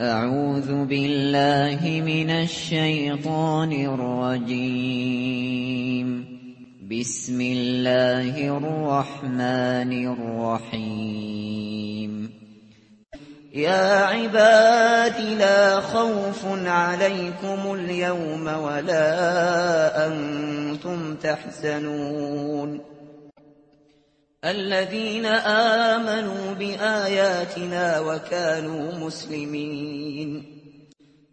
أعوذ بالله من الشيطان الرجيم. بسم الله الرحمن الرحيم. يا عباد لا خوف عليكم اليوم ولا أنتم تحزنون. الذين آمنوا بآياتنا وكانوا مسلمين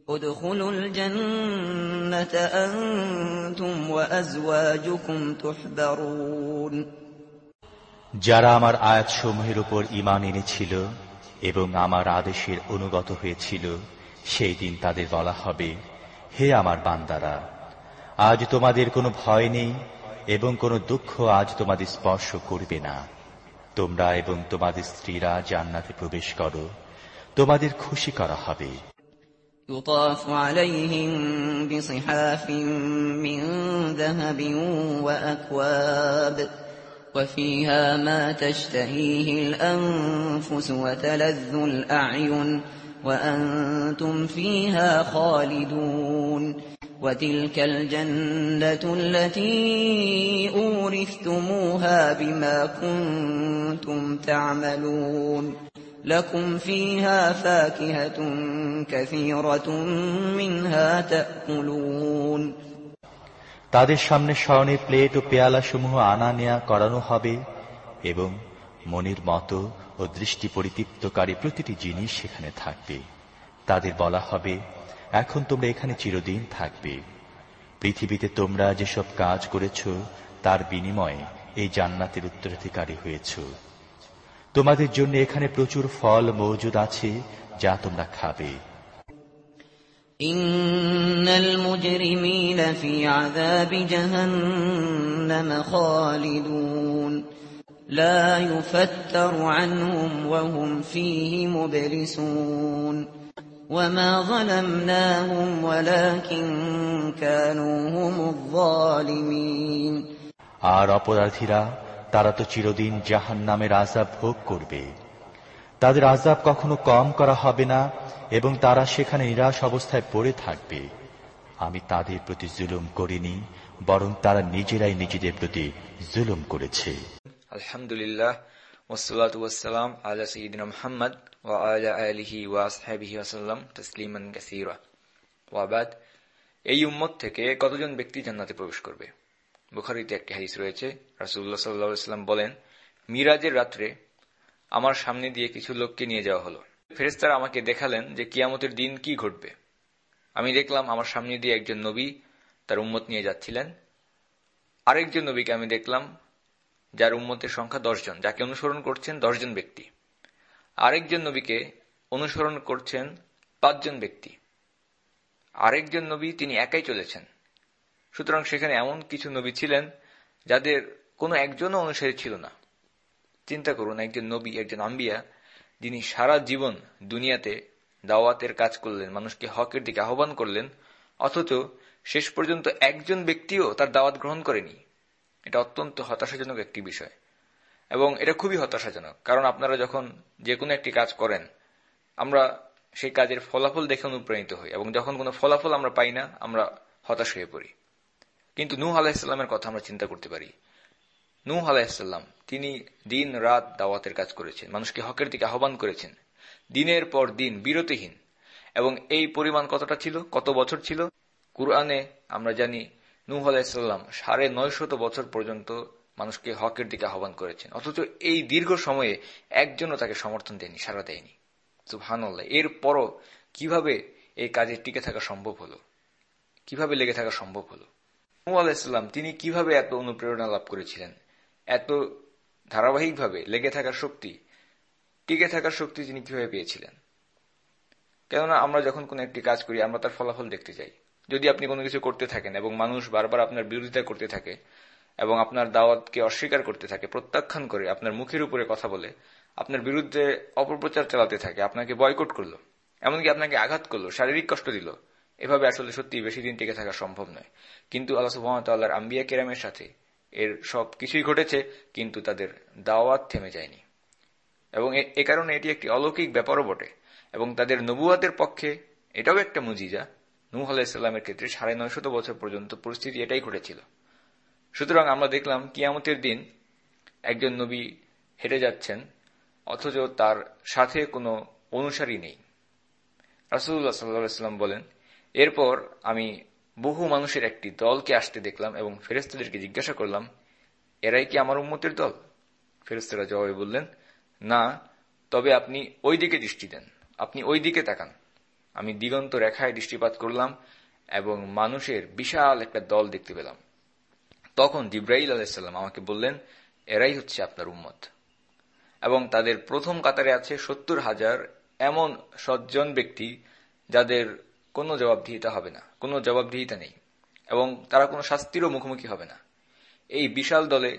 ادخلوا الجنة أنتم وأزواجكم تحبرون যারা আমার আয়াতসমূহের উপর ইমান এনেছিল এবং আমার আদেশের অনুগত হয়েছিল সেই দিন তাদের বলা হবে হে আমার বান্দারা আজ তোমাদের কোনো ভয় নেই এবং কোনো দুঃখ আজ তোমাদের স্পর্শ করবে না তোমরা এবং তোমাদের স্ত্রীরা জান্নাতে প্রবেশ করো তোমাদের খুশি করা হবে يطاف عليهم بصحاف من ذهب وأكواب وفيها ما تشتهيه الأنفس وتلذ الأعين وأنتم فيها خالدون وتلك الجنة التي أورثتموها بما كنتم تعملون لكم فيها فاكهة كثيرة منها تأكلون তাদের সামনে স্বর্ণের প্লেট ও পেয়ালা সমূহ আনা নেয়া করানো হবে এবং মনের মতো ও দৃষ্টি পরিতৃপ্তকারী প্রতিটি জিনিস সেখানে থাকবে তাদের বলা হবে এখন তোমরা এখানে চিরদিন থাকবে পৃথিবীতে তোমরা যেসব কাজ করেছ তার বিনিময়ে এই জান্নাতের উত্তরাধিকারী হয়েছ তোমাদের জন্য এখানে প্রচুর ফল মজুদ আছে যা তোমরা খাবে إن المجرمين في عذاب جهنم خالدون لا يفتر عنهم وهم فيه مبلسون وما ظلمناهم ولكن كانوا هم الظالمين আর অপরাধীরা তারা তো চিরদিন জাহান নামের আজাব ভোগ করবে তাদের আজাব কখনো কম করা হবে না এবং তারা সেখানে নিরাশ অবস্থায় পড়ে থাকবে আমি তাদের প্রতি জুলুম করিনি বরং তারা নিজেরাই নিজেদের প্রতি জুলুম করেছে আলহামদুলিল্লাহ আলা সঈদিন মোহাম্মদ ওয়া আলা আলিহি ওয়া আসহাবিহি ওয়াসাল্লাম তসলিমান কাসীরা ওয়াবাদ এই উম্মত থেকে কতজন ব্যক্তি জান্নাতে প্রবেশ করবে? বুখারিতে একটি হাদিস রয়েছে আলাইহি ওয়াসাল্লাম বলেন, মিরাজের রাত্রে আমার সামনে দিয়ে কিছু লোককে নিয়ে যাওয়া হলো। ফেরেস্তারা আমাকে দেখালেন যে কিয়ামতের দিন কি ঘটবে। আমি দেখলাম আমার সামনে দিয়ে একজন নবী তার উম্মত নিয়ে যাচ্ছিলেন। আরেকজন নবীকে আমি দেখলাম যার উম্মতের সংখ্যা দশজন যাকে অনুসরণ করছেন দশজন ব্যক্তি। আরেকজন নবীকে অনুসরণ করছেন পাঁচজন ব্যক্তি। আরেকজন নবী তিনি একাই চলেছেন। সুতরাং সেখানে এমন কিছু নবী ছিলেন যাদের কোনো একজনও অনুসারী ছিল না। চিন্তা করুন, একজন নবী, একজন আম্বিয়া, যিনি সারা জীবন দুনিয়াতে দাওয়াতের কাজ করলেন, মানুষকে হকের দিকে আহ্বান করলেন, অথচ শেষ পর্যন্ত একজন ব্যক্তিও তার দাওয়াত গ্রহণ করেনি। এটা অত্যন্ত হতাশাজনক একটি বিষয়। এবং এটা খুবই হতাশাজনক, কারণ আপনারা যখন যে কোনো একটি কাজ করেন, আমরা সেই কাজের ফলাফল দেখে অনুপ্রাণিত হই, এবং যখন কোনো ফলাফল আমরা পাই না, আমরা হতাশ হয়ে পড়ি। কিন্তু নূহ আলাহিসাল্লামের কথা আমরা চিন্তা করতে পারি। নূহ আলাহিসাল্লাম তিনি দিন, রাত দাওয়াতের কাজ করেছেন, মানুষকে হকের দিকে আহ্বান করেছেন। দিনের পর দিন বিরতিহীন, এবং এই পরিমাণ কতটা ছিল, কত বছর ছিল? কুরআনে আমরা জানি নূহ আলাহিসাল্লাম সাড়ে নয়শত বছর পর্যন্ত মানুষকে হকের দিকে আহ্বান করেছেন। অথচ এই দীর্ঘ সময়ে একজনও তাকে সমর্থন দেয়নি সারা দেয়নি। সুবহানাল্লাহ এর পরও কীভাবে এই কাজে টিকে থাকা সম্ভব হলো? কীভাবে লেগে থাকা সম্ভব হলো? নূহ আলাহিসাল্লাম তিনি কীভাবে এত অনুপ্রেরণা লাভ করেছিলেন? এত ধারাবাহিকভাবে লেগে থাকার শক্তি, টিকে থাকার শক্তি তিনি কীভাবে পেয়েছিলেন? কেননা আমরা যখন কোনো একটি কাজ করি, আমরা তার ফলাফল দেখতে চাই। যদি আপনি কোনো কিছু করতে থাকেন এবং মানুষ বারবার আপনার বিরোধিতা করতে থাকে এবং আপনার দাওয়াতকে অস্বীকার করতে থাকে, প্রত্যাখ্যান করে, আপনার মুখের উপরে কথা বলে, আপনার বিরুদ্ধে অপপ্রচার চালাতে থাকে, আপনাকে বয়কট করল, এমনকি আপনাকে আঘাত করল, শারীরিক কষ্ট দিল, এভাবে আসলে সত্যি বেশি দিন টিকে থাকা সম্ভব নয়। কিন্তু আল্লাহ সুহামতাল্লাহর আম্বিয়া কেরামের সাথে এর সব কিছুই ঘটেছে, কিন্তু তাদের দাওয়াত থেমে যায়নি। এবং এ কারণে এটি একটি অলৌকিক ব্যাপারও বটে এবং তাদের নবুয়াদের পক্ষে এটাও একটা মুজিজা নূহ আলাহিসাল্লামের ক্ষেত্রে সাড়ে নয়শত বছর পর্যন্ত পরিস্থিতি এটাই ঘটেছিল। সুতরাং আমরা দেখলাম কিয়ামতের দিন একজন নবী হেঁটে যাচ্ছেন, অথচ তার সাথে কোনো অনুসারী নেই। রাসুল্লাহ সাল্লাম বলেন, এরপর আমি বহু মানুষের একটি দলকে আসতে দেখলাম এবং ফেরেস্তাদেরকে জিজ্ঞাসা করলাম, এরাই কি আমার উন্মতের দল? ফেরেস্তারা জবাবে বললেন, না, তবে আপনি ওই দিকে দৃষ্টি দেন, আপনি ওই দিকে তাকান। আমি দিগন্ত রেখায় দৃষ্টিপাত করলাম এবং মানুষের বিশাল একটা দল দেখতে পেলাম। তখন জিব্রাইল আলাইসাল্লাম আমাকে বললেন, এরাই হচ্ছে আপনার উম্মত। এবং তাদের প্রথম কাতারে আছে সত্তর হাজার এমন সজ্জন ব্যক্তি যাদের কোনো জবাবদিহিতা হবে না, কোনো জবাবদিহিতা নেই এবং তারা কোনো শাস্তিরও মুখোমুখি হবে না। এই বিশাল দলে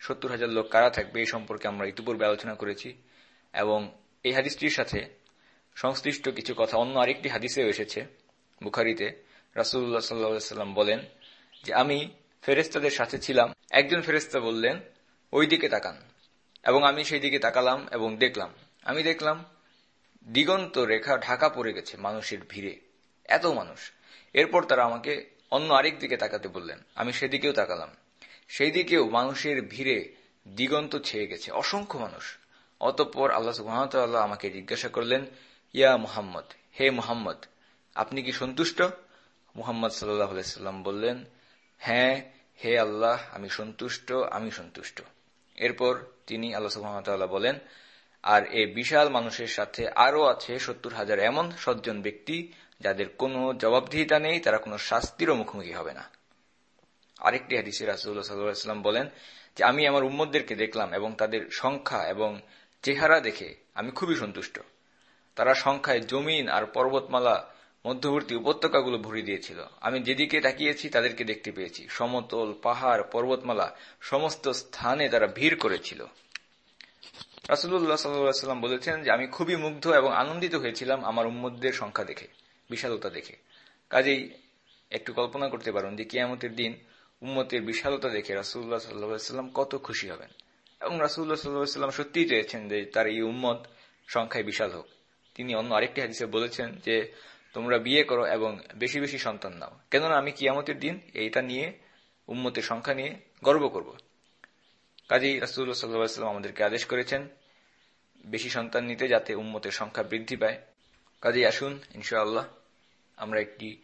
সত্তর হাজার লোক কারা থাকবে এই সম্পর্কে আমরা ইতিপূর্বে আলোচনা করেছি এবং এই হাদিসটির সাথে সংশ্লিষ্ট কিছু কথা অন্য আরেকটি হাদিসেও এসেছে। বুখারিতে রাসুল্লাহ সাল্লাম বলেন যে, আমি ফেরেস্তাদের সাথে ছিলাম। একজন ফেরেস্তা বললেন, ওই দিকে তাকান। এবং আমি সেই দিকে তাকালাম এবং দেখলাম। আমি দেখলাম, দিগন্ত রেখা ঢাকা পড়ে গেছে মানুষের ভিড়ে। এত মানুষ। এরপর তারা আমাকে অন্য আরেক দিকে তাকাতে বললেন। আমি সেদিকেও তাকালাম। সেই দিকেও মানুষের ভিড়ে দিগন্ত ছেয়ে গেছে। অসংখ্য মানুষ। অতঃপর আল্লাহ আমাকে জিজ্ঞাসা করলেন ইয়া মুহাম্মদ, হে মুহাম্মদ, আপনি কি সন্তুষ্ট? মুহাম্মদ সাল্লাহ সাল্লাম বললেন হ্যাঁ হে আল্লাহ, আমি সন্তুষ্ট আমি সন্তুষ্ট। এরপর তিনি আল্লাহ বলেন, আর এ বিশাল মানুষের সাথে আরও আছে সত্তর হাজার এমন সজ্জন ব্যক্তি, যাদের কোনো জবাবদিহিতা নেই, তারা কোনো শাস্তিরও মুখোমুখি হবে না। আরেকটি হাদিসে রাসুল্লাহ সাল্লাম বলেন যে, আমি আমার উম্মদদেরকে দেখলাম এবং তাদের সংখ্যা এবং চেহারা দেখে আমি খুবই সন্তুষ্ট। তারা সংখ্যায় জমিন আর পর্বতমালা, মধ্যবর্তী উপত্যকাগুলো ভরি দিয়েছিল। আমি যেদিকে তাকিয়েছি, তাদেরকে দেখতে পেয়েছি। সমতল, পাহাড়, পর্বতমালা, সমস্ত স্থানে তারা ভিড় করেছিল। রাসুল্লাহ সাল্লাম বলেছেন যে, আমি খুবই মুগ্ধ এবং আনন্দিত হয়েছিলাম আমার উম্মদদের সংখ্যা দেখে, বিশালতা দেখে। কাজেই একটু কল্পনা করতে পারেন যে, কিয়ামতের দিন উম্মতের বিশালতা দেখে রাসুল্লাহ সাল্লাহাম কত খুশি হবেন। এবং রাসুল্লাহ সাল্লাহাম সত্যিই চেয়েছেন যে, তার এই উম্মত সংখ্যায় বিশাল হোক। তিনি অন্য আরেকটি হাদিসে বলেছেন যে, তোমরা বিয়ে করো এবং বেশি বেশি সন্তান নাও। কেননা আমি কিয়ামতের দিন এইটা নিয়ে, উম্মতের সংখ্যা নিয়ে গর্ব করব। কাজেই রাসুল্লাহ সাল্লাম আমাদেরকে আদেশ করেছেন, বেশি সন্তান নিতে যাতে উম্মতের সংখ্যা বৃদ্ধি পায়। কাজেই আসুন, ইনশাআল্লাহ, আমরা একটি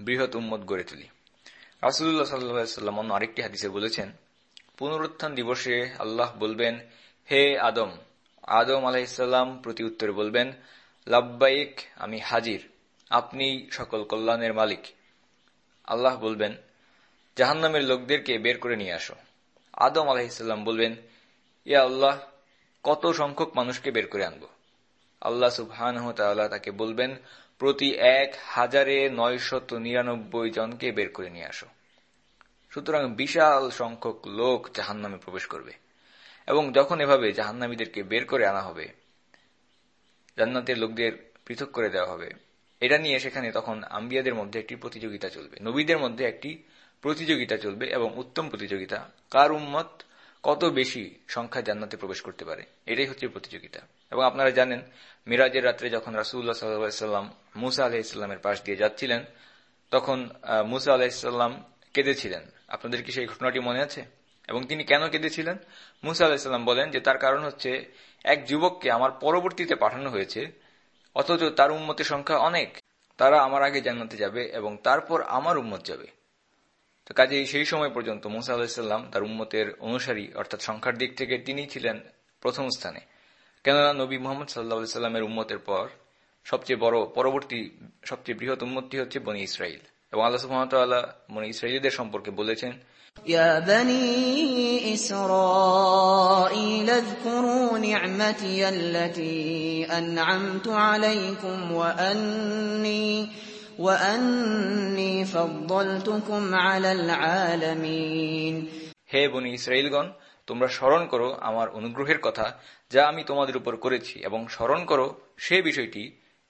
বৃহৎ উম্মত গড়ে তুলি। রাসুল্লাহ সাল্লাম অন্য আরেকটি হাদিসে বলেছেন, পুনরুত্থান দিবসে আল্লাহ বলবেন, হে আদম। আদম আলাহিসাল্লাম প্রতি উত্তরে বলবেন লাব্বাইক, আমি হাজির। আপনি সকল কল্যাণের মালিক। আল্লাহ বলবেন, জাহান্নামের লোকদেরকে বের করে নিয়ে আসো। আদম আলাহিসাল্লাম বলবেন, ইয়া আল্লাহ, কত সংখ্যক মানুষকে বের করে আনব। আল্লাহ সুবহান তাকে বলবেন, প্রতি এক হাজারে নয়শত নিরানব্বই জনকে বের করে নিয়ে আসো। সুতরাং বিশাল সংখ্যক লোক জাহান্নামে প্রবেশ করবে। এবং যখন এভাবে জাহান্নামীদেরকে বের করে আনা হবে জান্নাতের লোকদের পৃথক করে দেওয়া হবে। এটা নিয়ে সেখানে তখন আম্বিয়াদের মধ্যে একটি প্রতিযোগিতা চলবে। নবীদের মধ্যে একটি প্রতিযোগিতা চলবে এবং উত্তম প্রতিযোগিতা। কার উম্মত কত বেশি সংখ্যায় জান্নাতে প্রবেশ করতে পারে? এটাই হচ্ছে প্রতিযোগিতা। এবং আপনারা জানেন, মিরাজের রাত্রে যখন রাসুল্লাহ সাল্লাম মুসা আলাহিসাল্লামের পাশ দিয়ে যাচ্ছিলেন, তখন মুসা আলাহিসাল্লাম কেঁদেছিলেন। আপনাদের কি সেই ঘটনাটি মনে আছে? এবং তিনি কেন কেঁদেছিলেন? মুসা আলাহিসাল্লাম বলেন যে তার কারণ হচ্ছে এক যুবককে আমার পরবর্তীতে পাঠানো হয়েছে, অথচ তার উম্মতের সংখ্যা অনেক। তারা আমার আগে জান্নাতে যাবে এবং তারপর আমার উম্মত যাবে। তো কাজে সেই সময় পর্যন্ত মুসা আলাহিসাল্লাম তার উম্মতের অনুসারী, অর্থাৎ সংখ্যার দিক থেকে তিনি ছিলেন প্রথম স্থানে। কেননা নবী মোহাম্মদ সাল্লা সাল্লামের উম্মতের পর সবচেয়ে বড়, পরবর্তী, সবচেয়ে বৃহৎ উম্মতটি হচ্ছে বনি ইসরাইল এবং আল্লাহ সুহামতাল্লাহ বনি ইসরাইলদের সম্পর্কে বলেছেন يا بني إسرائيل اذكروا نعمتي التي أنعمت عليكم وأني وأني فضلتكم على العالمين হে বনি ইসরাইলগণ তোমরা স্মরণ করো আমার অনুগ্রহের কথা যা আমি তোমাদের উপর করেছি এবং স্মরণ করো সে বিষয়টি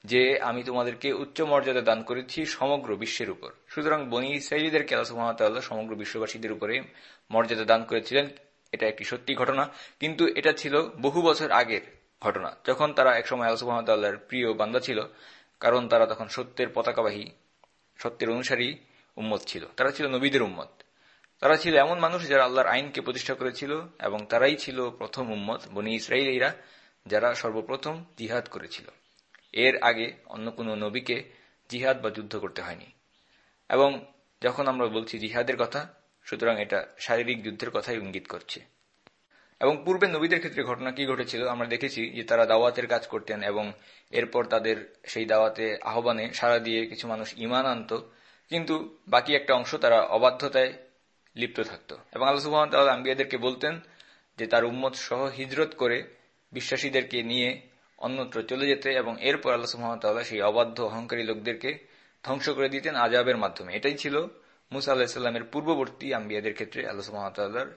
যে আমি তোমাদেরকে উচ্চ মর্যাদা দান করেছি সমগ্র বিশ্বের উপর। সুতরাং বনি ইসরায়েলিদেরকে আল্লাহ সমগ্র বিশ্ববাসীদের উপরে মর্যাদা দান করেছিলেন। এটা একটি সত্যি ঘটনা। কিন্তু এটা ছিল বহু বছর আগের ঘটনা, যখন তারা একসময় আল্লাহর প্রিয় বান্দা ছিল, কারণ তারা তখন সত্যের পতাকাবাহী, সত্যের অনুসারী উম্মত ছিল। তারা ছিল নবীদের উম্মত। তারা ছিল এমন মানুষ যারা আল্লাহর আইনকে প্রতিষ্ঠা করেছিল এবং তারাই ছিল প্রথম উম্মত বনি ইসরায়েলিরা যারা সর্বপ্রথম জিহাদ করেছিল। এর আগে অন্য কোনো নবীকে জিহাদ বা যুদ্ধ করতে হয়নি। এবং যখন আমরা বলছি জিহাদের কথা, সুতরাং এটা শারীরিক যুদ্ধের কথাই ইঙ্গিত করছে। এবং পূর্বে নবীদের ক্ষেত্রে ঘটনা কি ঘটেছিল, আমরা দেখেছি যে তারা দাওয়াতের কাজ করতেন এবং এরপর তাদের সেই দাওয়াতে আহ্বানে সাড়া দিয়ে কিছু মানুষ ইমান আনত, কিন্তু বাকি একটা অংশ তারা অবাধ্যতায় লিপ্ত থাকত। এবং আল্লাহ সুহামতাল্লাহ আম্বিয়াদেরকে বলতেন যে তার উম্মত সহ হিজরত করে বিশ্বাসীদেরকে নিয়ে অন্যত্র চলে যেতে এবং এরপর আল্লাহ সুহামতাল্লাহ সেই অবাধ্য, অহংকারী লোকদেরকে ধ্বংস করে দিতেন আজাবের মাধ্যমে। এটাই ছিল মুসা আল্লাহিসাল্লামের পূর্ববর্তী আম্বিয়াদের ক্ষেত্রে আল্লাহ সুহামতাল্লাহর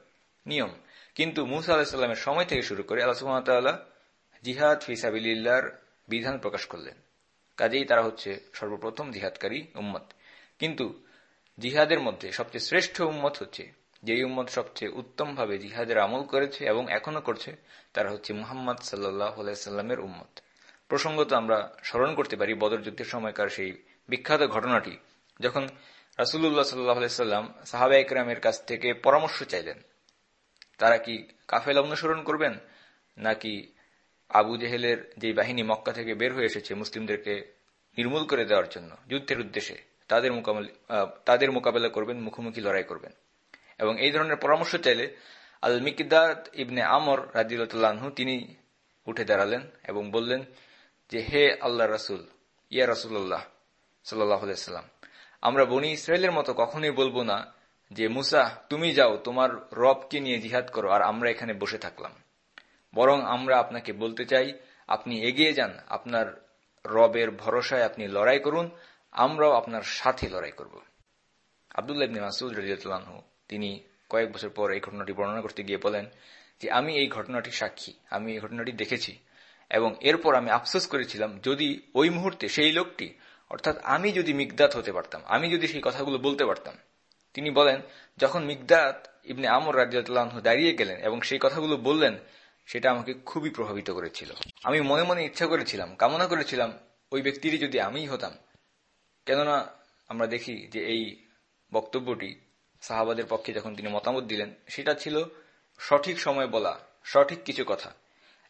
নিয়ম। কিন্তু মুসা আলাহিসাল্লামের সময় থেকে শুরু করে আল্লাহ সুহামতাল্লাহ জিহাদ ফিসাবিল্লার বিধান প্রকাশ করলেন। কাজেই তারা হচ্ছে সর্বপ্রথম জিহাদকারী উম্মত। কিন্তু জিহাদের মধ্যে সবচেয়ে শ্রেষ্ঠ উম্মত হচ্ছে যেই উম্মত সবচেয়ে উত্তমভাবে জিহাদের আমল করেছে এবং এখনও করছে, তারা হচ্ছে মুহাম্মদ সাল্লাহ সাল্লামের উম্মত। প্রসঙ্গত আমরা স্মরণ করতে পারি বদর যুদ্ধের সময়কার সেই বিখ্যাত ঘটনাটি, যখন রাসুল্লাহ সাল্লাহ সাল্লাম সাহাবা একরামের কাছ থেকে পরামর্শ চাইলেন, তারা কি কাফেলা অনুসরণ করবেন, নাকি আবু জেহেলের যে বাহিনী মক্কা থেকে বের হয়ে এসেছে মুসলিমদেরকে নির্মূল করে দেওয়ার জন্য, যুদ্ধের উদ্দেশ্যে তাদের তাদের মোকাবেলা করবেন, মুখোমুখি লড়াই করবেন? এবং এই ধরনের পরামর্শ চাইলে আল মিকিদাত ইবনে আমর রাজিউল্লাহু তিনি উঠে দাঁড়ালেন এবং বললেন যে, হে আল্লাহ রাসুল, ইয়া রাসুল্লাহ সাল্লাহ সাল্লাম আমরা বনি ইসরায়েলের মতো কখনোই বলব না যে, মুসা, তুমি যাও, তোমার রবকে নিয়ে জিহাদ করো, আর আমরা এখানে বসে থাকলাম। বরং আমরা আপনাকে বলতে চাই, আপনি এগিয়ে যান, আপনার রবের ভরসায় আপনি লড়াই করুন, আমরাও আপনার সাথে লড়াই করব। আবদুল্লাহ ইবনে মাসুদ রাজিয়াতলানহু তিনি কয়েক বছর পর এই ঘটনাটি বর্ণনা করতে গিয়ে বলেন যে আমি এই ঘটনাটি সাক্ষী, আমি এই ঘটনাটি দেখেছি এবং এরপর আমি আফসোস করেছিলাম যদি ওই মুহূর্তে সেই লোকটি, অর্থাৎ আমি যদি মিগদাত হতে পারতাম, আমি যদি সেই কথাগুলো বলতে পারতাম, তিনি বলেন, যখন মিগদাত ইবনে আমর রাজিয়াতলাহ দাঁড়িয়ে গেলেন এবং সেই কথাগুলো বললেন, সেটা আমাকে খুবই প্রভাবিত করেছিল। আমি মনে মনে ইচ্ছা করেছিলাম, কামনা করেছিলাম, ওই ব্যক্তিরই যদি আমিই হতাম। কেননা আমরা দেখি যে এই বক্তব্যটি সাহাবাদের পক্ষে যখন তিনি মতামত দিলেন, সেটা ছিল সঠিক সময় বলা, সঠিক কিছু কথা।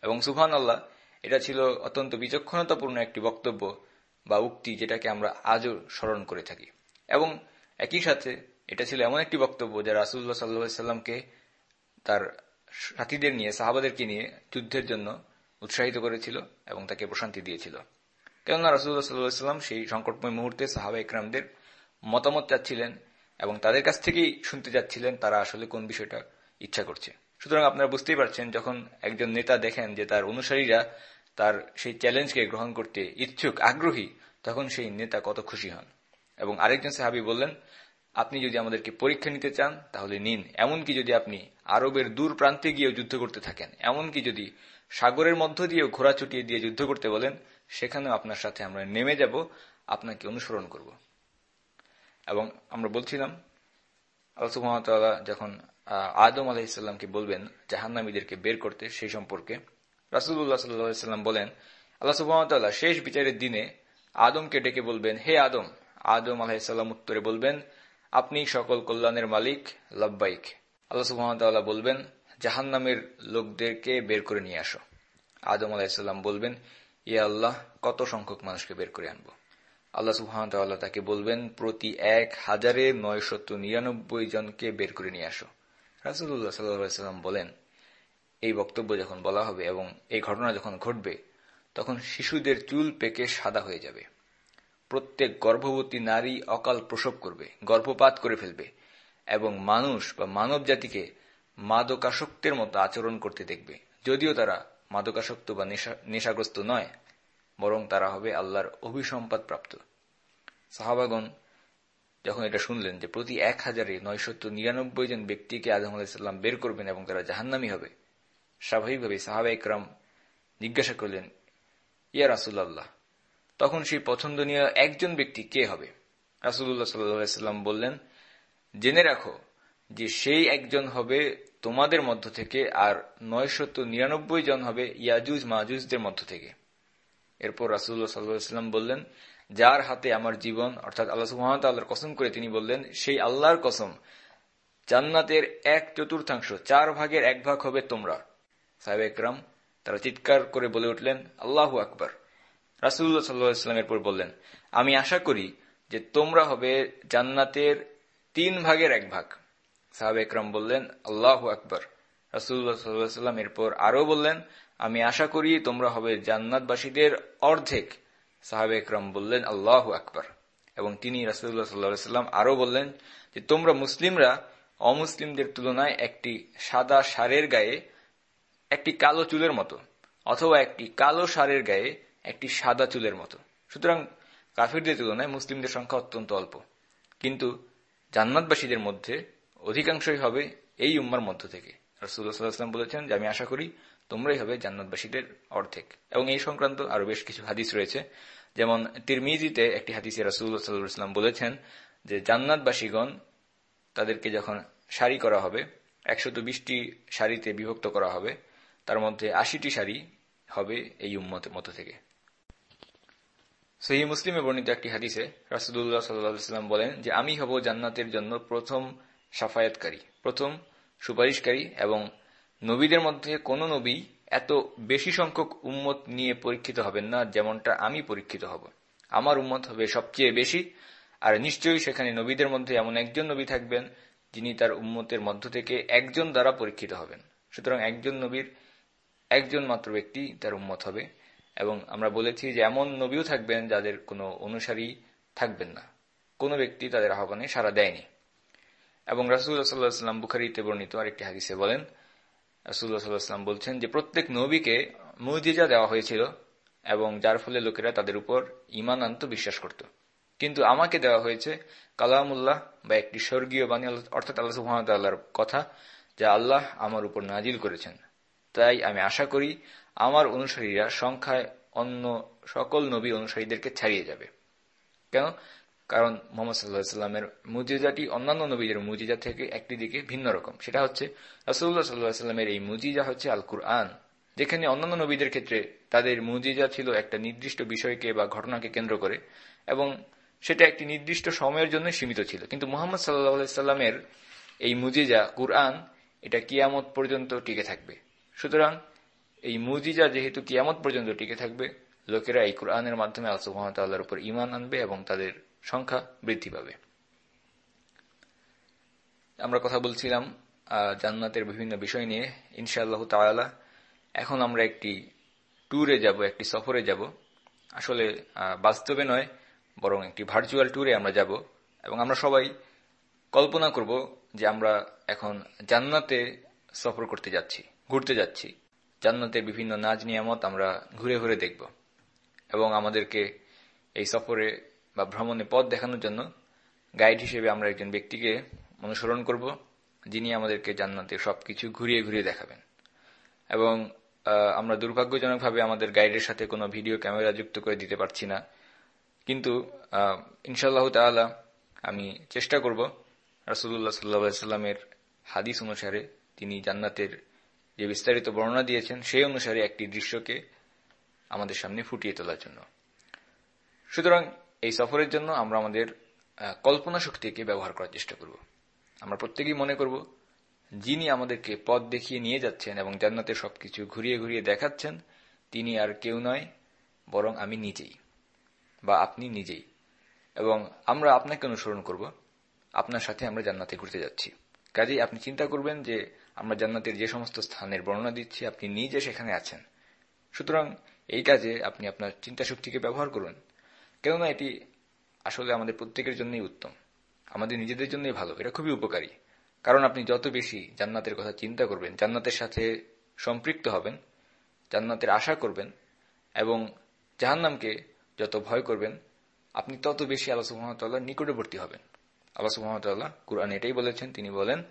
এবং সুহান আল্লাহ এটা ছিল অত্যন্ত বিচক্ষণতাপূর্ণ একটি বক্তব্য বা উক্তি যেটাকে আমরা আজও স্মরণ করে থাকি। এবং একই সাথে এটা ছিল এমন একটি বক্তব্য যা রাসুল্লাহ সাল্লাহামকে তার সাথীদের নিয়ে, সাহাবাদেরকে নিয়ে যুদ্ধের জন্য উৎসাহিত করেছিল এবং তাকে প্রশান্তি দিয়েছিল। কেননা রাসুল্লাহ সাল্লাহাম সেই সংকটময় মুহূর্তে সাহাবা ইকরামদের মতামত চাচ্ছিলেন এবং তাদের কাছ থেকেই শুনতে যাচ্ছিলেন তারা আসলে কোন বিষয়টা ইচ্ছা করছে। সুতরাং আপনারা বুঝতেই পারছেন, যখন একজন নেতা দেখেন যে তার অনুসারীরা তার সেই চ্যালেঞ্জকে গ্রহণ করতে ইচ্ছুক, আগ্রহী, তখন সেই নেতা কত খুশি হন। এবং আরেকজন সাহাবি বললেন, আপনি যদি আমাদেরকে পরীক্ষা নিতে চান, তাহলে নিন। এমনকি যদি আপনি আরবের দূর প্রান্তে গিয়েও যুদ্ধ করতে থাকেন, এমনকি যদি সাগরের মধ্য দিয়েও ঘোড়া ছুটিয়ে দিয়ে যুদ্ধ করতে বলেন, সেখানেও আপনার সাথে আমরা নেমে যাব, আপনাকে অনুসরণ করব। এবং আমরা বলছিলাম, আল্লাহ যখন আদম আলাহিসাল্লামকে বলবেন জাহান্নামীদেরকে বের করতে সেই সম্পর্কে রাসুল্লাহ সাল্লাম বলেন, আল্লাহ সুহামতাল্লাহ শেষ বিচারের দিনে আদমকে ডেকে বলবেন, হে আদম। আদম আলাহিসাল্লাম উত্তরে বলবেন, আপনি সকল কল্যাণের মালিক, লব্বাইক। আল্লাহ সুহামতাল্লাহ বলবেন, জাহান্নামের লোকদেরকে বের করে নিয়ে আসো। আদম আলাহিসাল্লাম বলবেন, ইয়া আল্লাহ, কত সংখ্যক মানুষকে বের করে আনব? আল্লাহ সুহামতাল্লাহ তাকে বলবেন, প্রতি এক হাজারে নয়শত নিরানব্বই জনকে বের করে নিয়ে আসো। রাসুল্লাহ সাল্লাম বলেন, এই বক্তব্য যখন বলা হবে এবং এই ঘটনা যখন ঘটবে, তখন শিশুদের চুল পেকে সাদা হয়ে যাবে। প্রত্যেক গর্ভবতী নারী অকাল প্রসব করবে, গর্ভপাত করে ফেলবে এবং মানুষ বা মানব জাতিকে মাদকাসক্তের মতো আচরণ করতে দেখবে। যদিও তারা মাদকাসক্ত বা নেশাগ্রস্ত নয় বরং তারা হবে আল্লাহর অভিসম্পাদ প্রাপ্ত। সাহাবাগন যখন এটা শুনলেন যে প্রতি এক হাজারে নয়শত নিরানব্বই জন ব্যক্তিকে আদম আলাহিসাল্লাম বের করবেন এবং তারা জাহান্নামি হবে স্বাভাবিকভাবে সাহাবা ইকরাম জিজ্ঞাসা করলেন, ইয়া রাসুল্লাহ তখন সেই পছন্দনীয় একজন ব্যক্তি কে হবে? রাসুল্লাহ সাল্লাম বললেন, জেনে রাখো যে সেই একজন হবে তোমাদের মধ্য থেকে আর নয়শত নিরানব্বই জন হবে ইয়াজুজ মাহুজদের মধ্য থেকে। এরপর রাসুল্লাহ সাল্লাম বললেন, যার হাতে আমার জীবন, অর্থাৎ আল্লাহ সুহামতাল্লাহর কসম করে তিনি বললেন, সেই আল্লাহর কসম জান্নাতের এক চতুর্থাংশ, চার ভাগের এক ভাগ হবে তোমরা। সাহেব একরাম তারা চিৎকার করে বলে উঠলেন, আল্লাহু আকবর। রাসুল্লাহ সাল্লাহামের এরপর বললেন, আমি আশা করি যে তোমরা হবে জান্নাতের তিন ভাগের এক ভাগ। সাহাব একরাম বললেন, আল্লাহ আকবর। রাসুল্লাহ সাল্লাম এরপর আরও বললেন আমি আশা করি তোমরা হবে জান্নাতবাসীদের অর্ধেক। সাহাব একরাম বললেন, আল্লাহ আকবর। এবং তিনি রাসুল্লাহ সাল্লাহ সাল্লাম আরও বললেন যে, তোমরা মুসলিমরা অমুসলিমদের তুলনায় একটি সাদা সারের গায়ে একটি কালো চুলের মতো, অথবা একটি কালো সারের গায়ে একটি সাদা চুলের মতো। সুতরাং কাফিরদের তুলনায় মুসলিমদের সংখ্যা অত্যন্ত অল্প। কিন্তু জান্নাতবাসীদের মধ্যে অধিকাংশই হবে এই উম্মার মধ্য থেকে। রসুল্লাহাম বলেছেন যে, আমি আশা করি তোমরাই হবে জান্নাতবাসীদের অর্ধেক। এবং এই সংক্রান্ত আরও বেশ কিছু হাদিস রয়েছে। যেমন তিরমিজিতে একটি হাদিসে রাসুল্লাহ সাল্লাহাম বলেছেন যে জান্নাতবাসীগণ তাদেরকে যখন সারি করা হবে, একশত বিশটি সারিতে বিভক্ত করা হবে, তার মধ্যে আশিটি সারি হবে এই উম্মতের মতো থেকে। সহি মুসলিমে বর্ণিত একটি হাদিসে রাসুদুল্লাহ সাল্লাম বলেন যে, আমি হব জান্নাতের জন্য প্রথম সাফায়াতকারী, প্রথম সুপারিশকারী এবং নবীদের মধ্যে কোন নবী এত বেশি সংখ্যক উম্মত নিয়ে পরীক্ষিত হবেন না, যেমনটা আমি পরীক্ষিত হব। আমার উম্মত হবে সবচেয়ে বেশি, আর নিশ্চয়ই সেখানে নবীদের মধ্যে এমন একজন নবী থাকবেন, যিনি তার উম্মতের মধ্য থেকে একজন দ্বারা পরীক্ষিত হবেন। সুতরাং একজন নবীর একজন মাত্র ব্যক্তি তার উম্মত হবে, এবং আমরা বলেছি যে এমন নবীও থাকবেন যাদের কোনো অনুসারী থাকবেন না। কোনো ব্যক্তি তাদের আহ্বানে সারা দেয়নি। এবং রাসুল্লাহ সাল্লাহাম বুখারিতে বর্ণিত আরেকটি হাদিসে বলেন রাসুল্লাহ সাল্লাহাম বলছেন যে প্রত্যেক নবীকে মুজিজা দেওয়া হয়েছিল এবং যার ফলে লোকেরা তাদের উপর ইমান আনত বিশ্বাস করত। কিন্তু আমাকে দেওয়া হয়েছে কালামুল্লাহ বা একটি স্বর্গীয় বাণী অর্থাৎ আল্লাহ সুহামতাল্লাহর কথা, যা আল্লাহ আমার উপর নাজিল করেছেন। তাই আমি আশা করি আমার অনুসারীরা সংখ্যায় অন্য সকল নবী অনুসারীদেরকে ছাড়িয়ে যাবে। কেন? কারণ মোহাম্মদ সাল্লাহামের মুজিজাটি অন্যান্য নবীদের মুজিজা থেকে একটি দিকে ভিন্ন রকম। সেটা হচ্ছে রাসুল্লাহ সাল্লাহামের এই মুজিজা হচ্ছে আল কুরআন যেখানে অন্যান্য নবীদের ক্ষেত্রে তাদের মুজিজা ছিল একটা নির্দিষ্ট বিষয়কে বা ঘটনাকে কেন্দ্র করে এবং সেটা একটি নির্দিষ্ট সময়ের জন্য সীমিত ছিল। কিন্তু মোহাম্মদ সাল্লাহ সাল্লামের এই মুজিজা, কুরআন, এটা কিয়ামত পর্যন্ত টিকে থাকবে। সুতরাং এই মুজিজা যেহেতু কিয়ামত পর্যন্ত টিকে থাকবে, লোকেরা এই কোরআনের মাধ্যমে আল্লাহ সুহামতাল্লাহর উপর ইমান আনবে এবং তাদের সংখ্যা বৃদ্ধি পাবে। আমরা কথা বলছিলাম জান্নাতের বিভিন্ন বিষয় নিয়ে। ইনশাআল্লাহ তাআলা, এখন আমরা একটি ট্যুরে যাব, একটি সফরে যাব। আসলে বাস্তবে নয়, বরং একটি ভার্চুয়াল ট্যুরে আমরা যাব। এবং আমরা সবাই কল্পনা করব যে আমরা এখন জান্নাতে সফর করতে যাচ্ছি, ঘুরতে যাচ্ছি। জান্নাতের বিভিন্ন নাজ নিয়ামত আমরা ঘুরে ঘুরে দেখব। এবং আমাদেরকে এই সফরে বা ভ্রমণে পথ দেখানোর জন্য গাইড হিসেবে আমরা একজন ব্যক্তিকে অনুসরণ করব, যিনি আমাদেরকে জান্নাতে সবকিছু ঘুরিয়ে ঘুরিয়ে দেখাবেন। এবং আমরা দুর্ভাগ্যজনকভাবে আমাদের গাইডের সাথে কোনো ভিডিও ক্যামেরা যুক্ত করে দিতে পারছি না। কিন্তু ইনশাল্লাহ তালা আমি চেষ্টা করব রাসুল্লাহ সাল্লা সাল্লামের হাদিস অনুসারে তিনি জান্নাতের যে বিস্তারিত বর্ণনা দিয়েছেন, সেই অনুসারে একটি দৃশ্যকে আমাদের সামনে ফুটিয়ে তোলার জন্য। সুতরাং এই সফরের জন্য আমরা আমাদের কল্পনা শক্তিকে ব্যবহার করার চেষ্টা করব। আমরা প্রত্যেকেই মনে করব, যিনি আমাদেরকে পথ দেখিয়ে নিয়ে যাচ্ছেন এবং জান্নাতে সবকিছু ঘুরিয়ে ঘুরিয়ে দেখাচ্ছেন, তিনি আর কেউ নয়, বরং আমি নিজেই, বা আপনি নিজেই। এবং আমরা আপনাকে অনুসরণ করব, আপনার সাথে আমরা জান্নাতে ঘুরতে যাচ্ছি। কাজেই আপনি চিন্তা করবেন যে, আমরা জান্নাতের যে সমস্ত স্থানের বর্ণনা দিচ্ছি, আপনি নিজে সেখানে আছেন। সুতরাং এই কাজে আপনি আপনার চিন্তা শক্তিকে ব্যবহার করুন কেননা এটি আসলে আমাদের প্রত্যেকের জন্যই উত্তম। আমাদের নিজেদের জন্যই ভালো এটা খুবই উপকারী। কারণ আপনি যত বেশি জান্নাতের কথা চিন্তা করবেন জান্নাতের সাথে সম্পৃক্ত হবেন জান্নাতের আশা করবেন এবং জাহান্নামকে যত ভয় করবেন আপনি তত বেশি আল্লাহ সুহামতাল্লাহ নিকটবর্তী হবেন। আল্লাহ সুহামতাল্লাহ কুরআন এটাই বলেছেন তিনি বলেন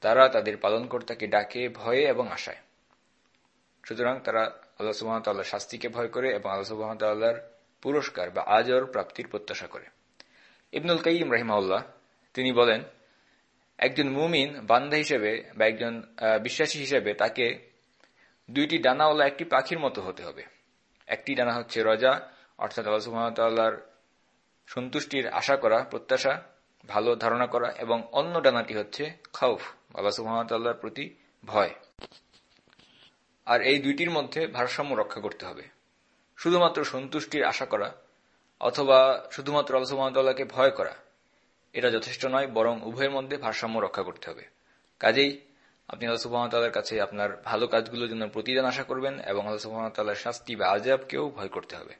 তারা তাদের পালনকর্তাকে ডাকে ভয়ে এবং আশায়। সুতরাং তারা আল্লাহ সুহামতাল্লাহ শাস্তিকে ভয় করে এবং আল্লাহ সুহামতাল্লাহর পুরস্কার বা আজর প্রাপ্তির প্রত্যাশা করে। ইবনুল কাইম রাহিমাউল্লাহ তিনি বলেন, একজন মুমিন বান্ধা হিসেবে বা একজন বিশ্বাসী হিসেবে তাকে দুইটি ডানাওয়ালা একটি পাখির মতো হতে হবে। একটি ডানা হচ্ছে রজা, অর্থাৎ আল্লাহ সুহামতাল্লাহর সন্তুষ্টির আশা করা, প্রত্যাশা, ভালো ধারণা করা এবং অন্য ডানাটি হচ্ছে খাউফ, আল্লাহ সুহামতাল্লাহর প্রতি ভয়। আর এই দুইটির মধ্যে ভারসাম্য রক্ষা করতে হবে। শুধুমাত্র সন্তুষ্টির আশা করা অথবা শুধুমাত্র আল্লাহ ভয় করা, এটা যথেষ্ট নয়, বরং উভয়ের মধ্যে ভারসাম্য রক্ষা করতে হবে। কাজেই আপনি আল্লাহ সুবাহতাল্লার কাছে আপনার ভালো কাজগুলোর জন্য প্রতিদান আশা করবেন এবং আল্লাহ সুবাহতাল্লাহর শাস্তি বা আজাবকেও ভয় করতে হবে।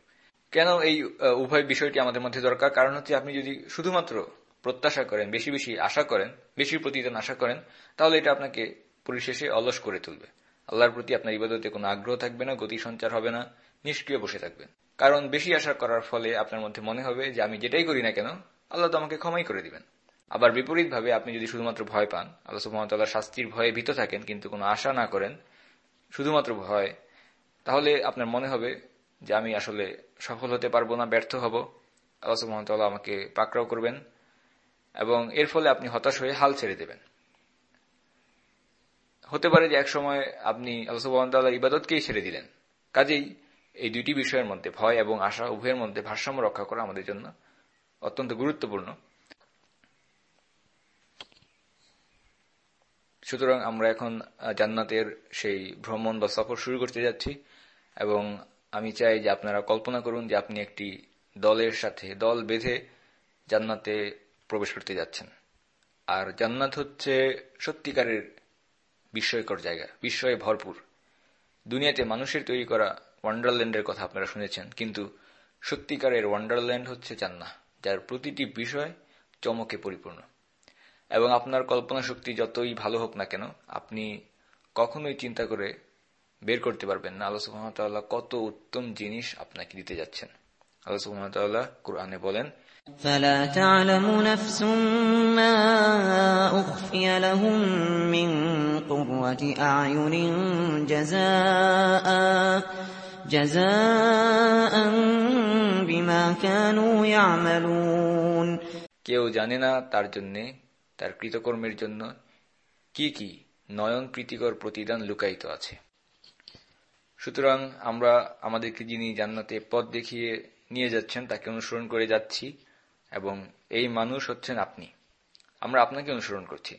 কেন এই উভয় বিষয়টি আমাদের মধ্যে দরকার? কারণ হচ্ছে আপনি যদি শুধুমাত্র প্রত্যাশা করেন, বেশি বেশি আশা করেন, বেশি প্রতিদান আশা করেন, তাহলে এটা আপনাকে পরিশেষে অলস করে তুলবে। আল্লাহর প্রতি আপনার ইবাদতে কোনো আগ্রহ থাকবে না, গতি সঞ্চার হবে না, নিষ্ক্রিয় বসে থাকবেন। কারণ বেশি আশা করার ফলে আপনার মধ্যে মনে হবে যে আমি যেটাই করি না কেন, আল্লাহ তো আমাকে ক্ষমাই করে দিবেন। আবার বিপরীতভাবে আপনি যদি শুধুমাত্র ভয় পান, আল্লাহ সুহামতাল্লাহ শাস্তির ভয়ে ভীত থাকেন কিন্তু কোনো আশা না করেন, শুধুমাত্র ভয়, তাহলে আপনার মনে হবে যে আমি আসলে সফল হতে পারব না, ব্যর্থ হব। আল্লাহ সুহামতাল্লাহ আমাকে পাকড়াও করবেন এবং এর ফলে আপনি হতাশ হয়ে হাল ছেড়ে দেবেন। হতে পারে যে এক সময় আপনি আল্লাহ ইবাদতকেই ছেড়ে দিলেন। কাজেই এই দুইটি বিষয়ের মধ্যে ভয় এবং আশা উভয়ের মধ্যে ভারসাম্য রক্ষা করা আমাদের জন্য অত্যন্ত গুরুত্বপূর্ণ। সুতরাং আমরা এখন জান্নাতের সেই ভ্রমণ বা সফর শুরু করতে যাচ্ছি এবং আমি চাই যে আপনারা কল্পনা করুন যে আপনি একটি দলের সাথে দল বেঁধে জান্নাতে প্রবেশ করতে যাচ্ছেন। আর জান্নাত হচ্ছে সত্যিকারের বিস্ময়কর জায়গা, বিস্ময়ে ভরপুর। দুনিয়াতে মানুষের তৈরি করা ওয়ান্ডারল্যান্ডের কথা আপনারা শুনেছেন, কিন্তু সত্যিকারের ওয়ান্ডারল্যান্ড হচ্ছে জান্না যার প্রতিটি বিষয় চমকে পরিপূর্ণ। এবং আপনার কল্পনা শক্তি যতই ভালো হোক না কেন, আপনি কখনোই চিন্তা করে বের করতে পারবেন না। আল্লাহ সুহামতাল্লাহ কত উত্তম জিনিস আপনাকে দিতে যাচ্ছেন। আল্লাহ সুহামতাল্লাহ কোরআনে বলেন فلا تعلم نفس ما أخفي لهم من قرة أعين جزاء جزاء بما كانوا يعملون কেউ জানে না তার জন্য তার কৃতকর্মের জন্য কি কি নয়ন প্রীতিকর প্রতিদান লুকায়িত আছে সুতরাং আমরা আমাদেরকে যিনি জান্নাতে পথ দেখিয়ে নিয়ে যাচ্ছেন তাকে অনুসরণ করে যাচ্ছি এবং এই মানুষ হচ্ছেন আপনি। আমরা আপনাকে অনুসরণ করছি।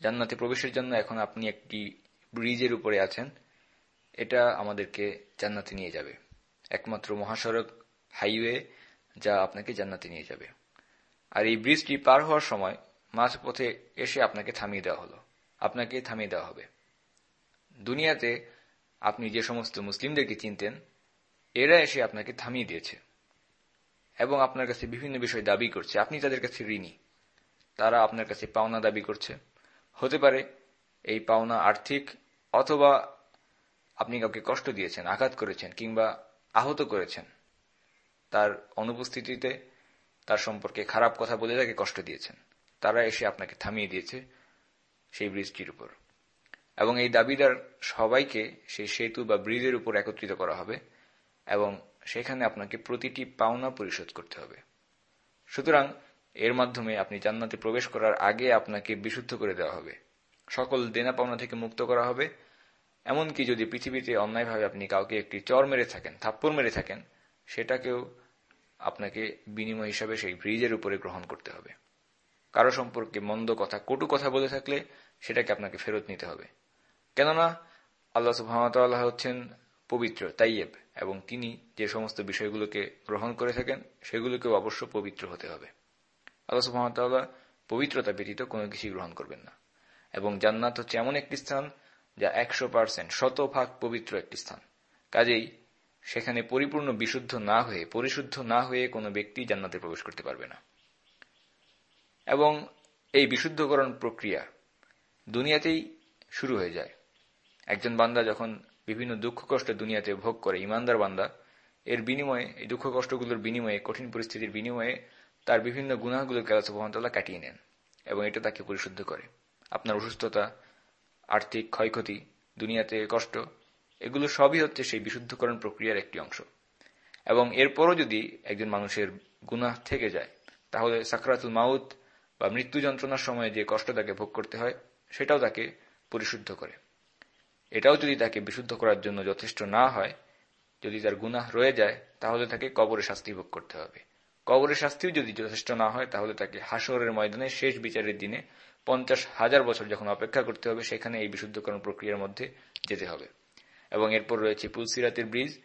জান্নাতে প্রবেশের জন্য এখন আপনি একটি ব্রিজের উপরে আছেন। এটা আমাদেরকে জান্নাতে নিয়ে যাবে। একমাত্র মহাসড়ক, হাইওয়ে, যা আপনাকে জান্নাতে নিয়ে যাবে। আর এই ব্রিজটি পার হওয়ার সময় মাঝ পথে এসে আপনাকে থামিয়ে দেওয়া হলো। আপনাকে থামিয়ে দেওয়া হবে। দুনিয়াতে আপনি যে সমস্ত মুসলিমদেরকে চিনতেন, এরা এসে আপনাকে থামিয়ে দিয়েছে। এবং আপনার কাছে বিভিন্ন বিষয় দাবি করছে। আপনি তাদের কাছে ঋণী, তারা আপনার কাছে পাওনা দাবি করছে। হতে পারে এই পাওনা আর্থিক অথবা আপনি কাউকে কষ্ট দিয়েছেন, আঘাত করেছেন কিংবা আহত করেছেন। তার অনুপস্থিতিতে তার সম্পর্কে খারাপ কথা বলে তাকে কষ্ট দিয়েছেন। তারা এসে আপনাকে থামিয়ে দিয়েছে সেই ব্রিজটির উপর। এবং এই দাবিদার সবাইকে সেই সেতু বা ব্রিজের উপর একত্রিত করা হবে এবং সেখানে আপনাকে প্রতিটি পাওনা পরিশোধ করতে হবে। সুতরাং, এর মাধ্যমে আপনি জান্নাতে প্রবেশ করার আগে আপনাকে বিশুদ্ধ করে দেওয়া হবে। সকল দেনা পাওনা থেকে মুক্ত করা হবে। এমনকি যদি পৃথিবীতে অন্যায়ভাবে আপনি কাউকে একটি চর মেরে থাকেন, থাপ্পড় মেরে থাকেন, সেটাকেও আপনাকে বিনিময় হিসাবে সেই ব্রিজের উপরে গ্রহণ করতে হবে। কারও সম্পর্কে মন্দ কথা, কটু কথা বলে থাকলে সেটাকে আপনাকে ফেরত নিতে হবে। কেননা, আল্লাহ সুহামতাল্লাহ হচ্ছেন পবিত্র তাইয়েব এবং তিনি যে সমস্ত বিষয়গুলোকে গ্রহণ করে থাকেন, সেগুলোকেও অবশ্য পবিত্র হতে হবে। আল্লাহ পবিত্রতা ব্যতীত কোনো কিছুই গ্রহণ করবেন না। এবং জান্নাত হচ্ছে এমন একটি স্থান যা একশো পার্সেন্ট শতভাগ পবিত্র একটি স্থান। কাজেই সেখানে পরিপূর্ণ বিশুদ্ধ না হয়ে, পরিশুদ্ধ না হয়ে কোনো ব্যক্তি জান্নাতে প্রবেশ করতে পারবে না। এবং এই বিশুদ্ধকরণ প্রক্রিয়া দুনিয়াতেই শুরু হয়ে যায়। একজন বান্দা যখন বিভিন্ন দুঃখ কষ্ট দুনিয়াতে ভোগ করে ইমানদার বান্দা। এর বিনিময়ে, এই দুঃখ কষ্টগুলোর বিনিময়ে, কঠিন পরিস্থিতির বিনিময়ে তার বিভিন্ন গুণাগুলোকে আল্লাহ সুহামতাল্লাহ কাটিয়ে নেন এবং এটা তাকে পরিশুদ্ধ করে। আপনার অসুস্থতা, আর্থিক ক্ষয়ক্ষতি, দুনিয়াতে কষ্ট, এগুলো সবই হচ্ছে সেই বিশুদ্ধকরণ প্রক্রিয়ার একটি অংশ। এবং এরপরও যদি একজন মানুষের গুনাহ থেকে যায়, তাহলে সাকরাতুল মাউত বা মৃত্যু যন্ত্রণার সময় যে কষ্ট তাকে ভোগ করতে হয়, সেটাও তাকে পরিশুদ্ধ করে। এটাও যদি তাকে বিশুদ্ধ করার জন্য যথেষ্ট না হয়, যদি তার গুনাহ রয়ে যায়, তাহলে তাকে কবরে শাস্তি ভোগ করতে হবে। কবরের শাস্তিও যদি যথেষ্ট না হয়, তাহলে তাকে হাসরের ময়দানে শেষ বিচারের দিনে পঞ্চাশ হাজার বছর যখন অপেক্ষা করতে হবে, সেখানে এই বিশুদ্ধকরণ প্রক্রিয়ার মধ্যে যেতে হবে। এবং এরপর রয়েছে পুলসিরাতের ব্রিজ,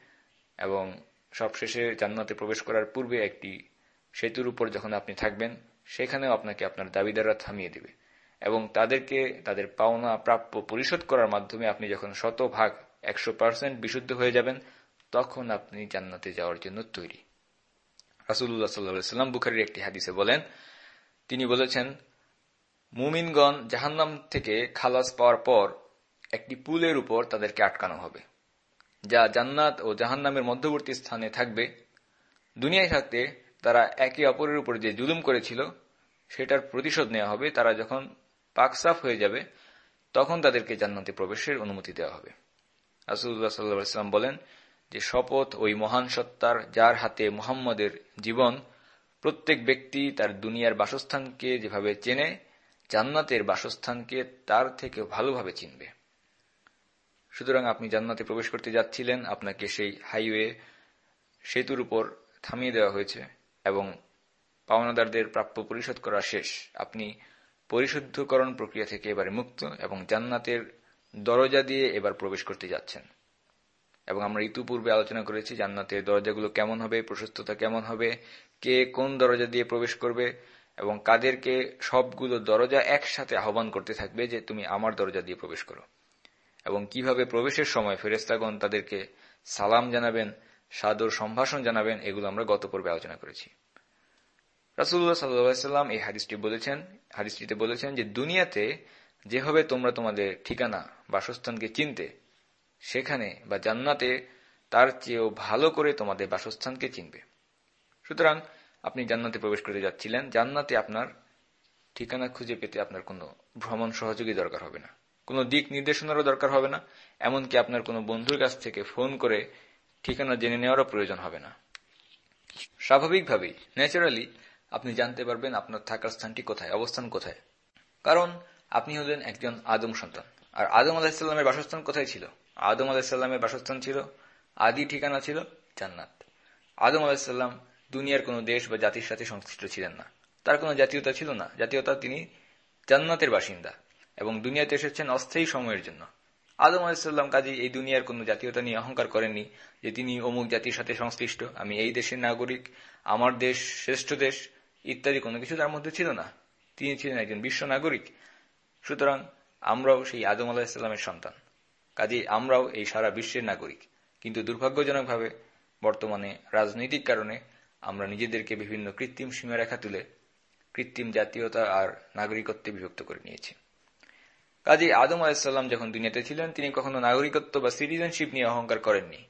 এবং সবশেষে জান্নাতে প্রবেশ করার পূর্বে একটি সেতুর উপর যখন আপনি থাকবেন, সেখানেও আপনাকে আপনার দাবিদাররা থামিয়ে দেবে। এবং তাদেরকে, তাদের পাওনা প্রাপ্য পরিশোধ করার মাধ্যমে আপনি যখন শতভাগ, একশো পার্সেন্ট বিশুদ্ধ হয়ে যাবেন, তখন আপনি জান্নাতে যাওয়ার জন্য তৈরি। রাসুল্লাহ সাল্লাম বুখারির একটি হাদিসে বলেন, তিনি বলেছেন, মুমিনগণ জাহান্নাম থেকে খালাস পাওয়ার পর একটি পুলের উপর তাদেরকে আটকানো হবে, যা জান্নাত ও জাহান্নামের মধ্যবর্তী স্থানে থাকবে। দুনিয়ায় থাকতে তারা একে অপরের উপর যে জুলুম করেছিল, সেটার প্রতিশোধ নেওয়া হবে। তারা যখন পাকসাফ হয়ে যাবে, তখন তাদেরকে জান্নাতে প্রবেশের অনুমতি দেওয়া হবে। রাসুল্লাহ সাল্লাম বলেন যে শপথ ওই মহান সত্তার যার হাতে মুহাম্মদের জীবন, প্রত্যেক ব্যক্তি তার দুনিয়ার বাসস্থানকে যেভাবে চেনে, জান্নাতের বাসস্থানকে তার থেকে ভালোভাবে চিনবে। সুতরাং আপনি জান্নাতে প্রবেশ করতে যাচ্ছিলেন, আপনাকে সেই হাইওয়ে সেতুর উপর থামিয়ে দেওয়া হয়েছে এবং পাওনাদারদের প্রাপ্য পরিশোধ করা শেষ। আপনি পরিশুদ্ধকরণ প্রক্রিয়া থেকে এবারে মুক্ত এবং জান্নাতের দরজা দিয়ে এবার প্রবেশ করতে যাচ্ছেন। এবং আমরা ইতিপূর্বে আলোচনা করেছি জান্নাতের দরজাগুলো কেমন হবে, প্রশস্ততা কেমন হবে, কে কোন দরজা দিয়ে প্রবেশ করবে এবং কাদেরকে সবগুলো দরজা একসাথে আহ্বান করতে থাকবে যে তুমি আমার দরজা দিয়ে প্রবেশ করো। এবং কীভাবে প্রবেশের সময় ফেরেস্তাগণ তাদেরকে সালাম জানাবেন, সাদর সম্ভাষণ জানাবেন, এগুলো আমরা গত পর্বে আলোচনা করেছি। রাসুল্লাহ সাল্লাম এই হাদিসটি বলেছেন, হাদিসটিতে বলেছেন যে দুনিয়াতে যেভাবে তোমরা তোমাদের ঠিকানা, বাসস্থানকে চিনতে, সেখানে বা জান্নাতে তার চেয়েও ভালো করে তোমাদের বাসস্থানকে চিনবে। সুতরাং আপনি জান্নাতে প্রবেশ করতে যাচ্ছিলেন, জান্নাতে আপনার ঠিকানা খুঁজে পেতে আপনার কোনো ভ্রমণ সহযোগী দরকার হবে না। কোনো দিক নির্দেশনারও দরকার হবে না, এমনকি আপনার কোনো বন্ধুর কাছ থেকে ফোন করে ঠিকানা জেনে নেওয়ারও প্রয়োজন হবে না। স্বাভাবিকভাবেই, ন্যাচারালি আপনি জানতে পারবেন আপনার থাকার স্থানটি কোথায়, অবস্থান কোথায়। কারণ আপনি হলেন একজন আদম সন্তান। আর আদম আলাহিসাল্লামের বাসস্থান কোথায় ছিল? আদম আলাহিসাল্লামের বাসস্থান ছিল আদি ঠিকানা ছিল জান্নাত। আদম আলাহিসাল্লাম দুনিয়ার কোনো দেশ বা জাতির সাথে সংশ্লিষ্ট ছিলেন না। তার কোনো জাতীয়তা ছিল না। জাতীয়তা তিনি জান্নাতের বাসিন্দা এবং দুনিয়াতে এসেছেন অস্থায়ী সময়ের জন্য। আদম আলাহিসাল্লাম কাজী এই দুনিয়ার কোনো জাতীয়তা নিয়ে অহংকার করেননি যে তিনি অমুক জাতির সাথে সংশ্লিষ্ট। আমি এই দেশের নাগরিক, আমার দেশ শ্রেষ্ঠ দেশ ইত্যাদি কোনো কিছু তার মধ্যে ছিল না। তিনি ছিলেন একজন বিশ্ব নাগরিক। সুতরাং আমরাও সেই আদম আলাহিসাল্লামের সন্তান। কাজে আমরাও এই সারা বিশ্বের নাগরিক। কিন্তু দুর্ভাগ্যজনকভাবে বর্তমানে রাজনৈতিক কারণে আমরা নিজেদেরকে বিভিন্ন কৃত্রিম সীমারেখা তুলে কৃত্রিম জাতীয়তা আর নাগরিকত্বে বিভক্ত করে নিয়েছি। কাজী আদম আলাহিসাল্লাম যখন দুনিয়াতে ছিলেন, তিনি কখনো নাগরিকত্ব বা সিটিজেনশিপ নিয়ে অহংকার করেননি।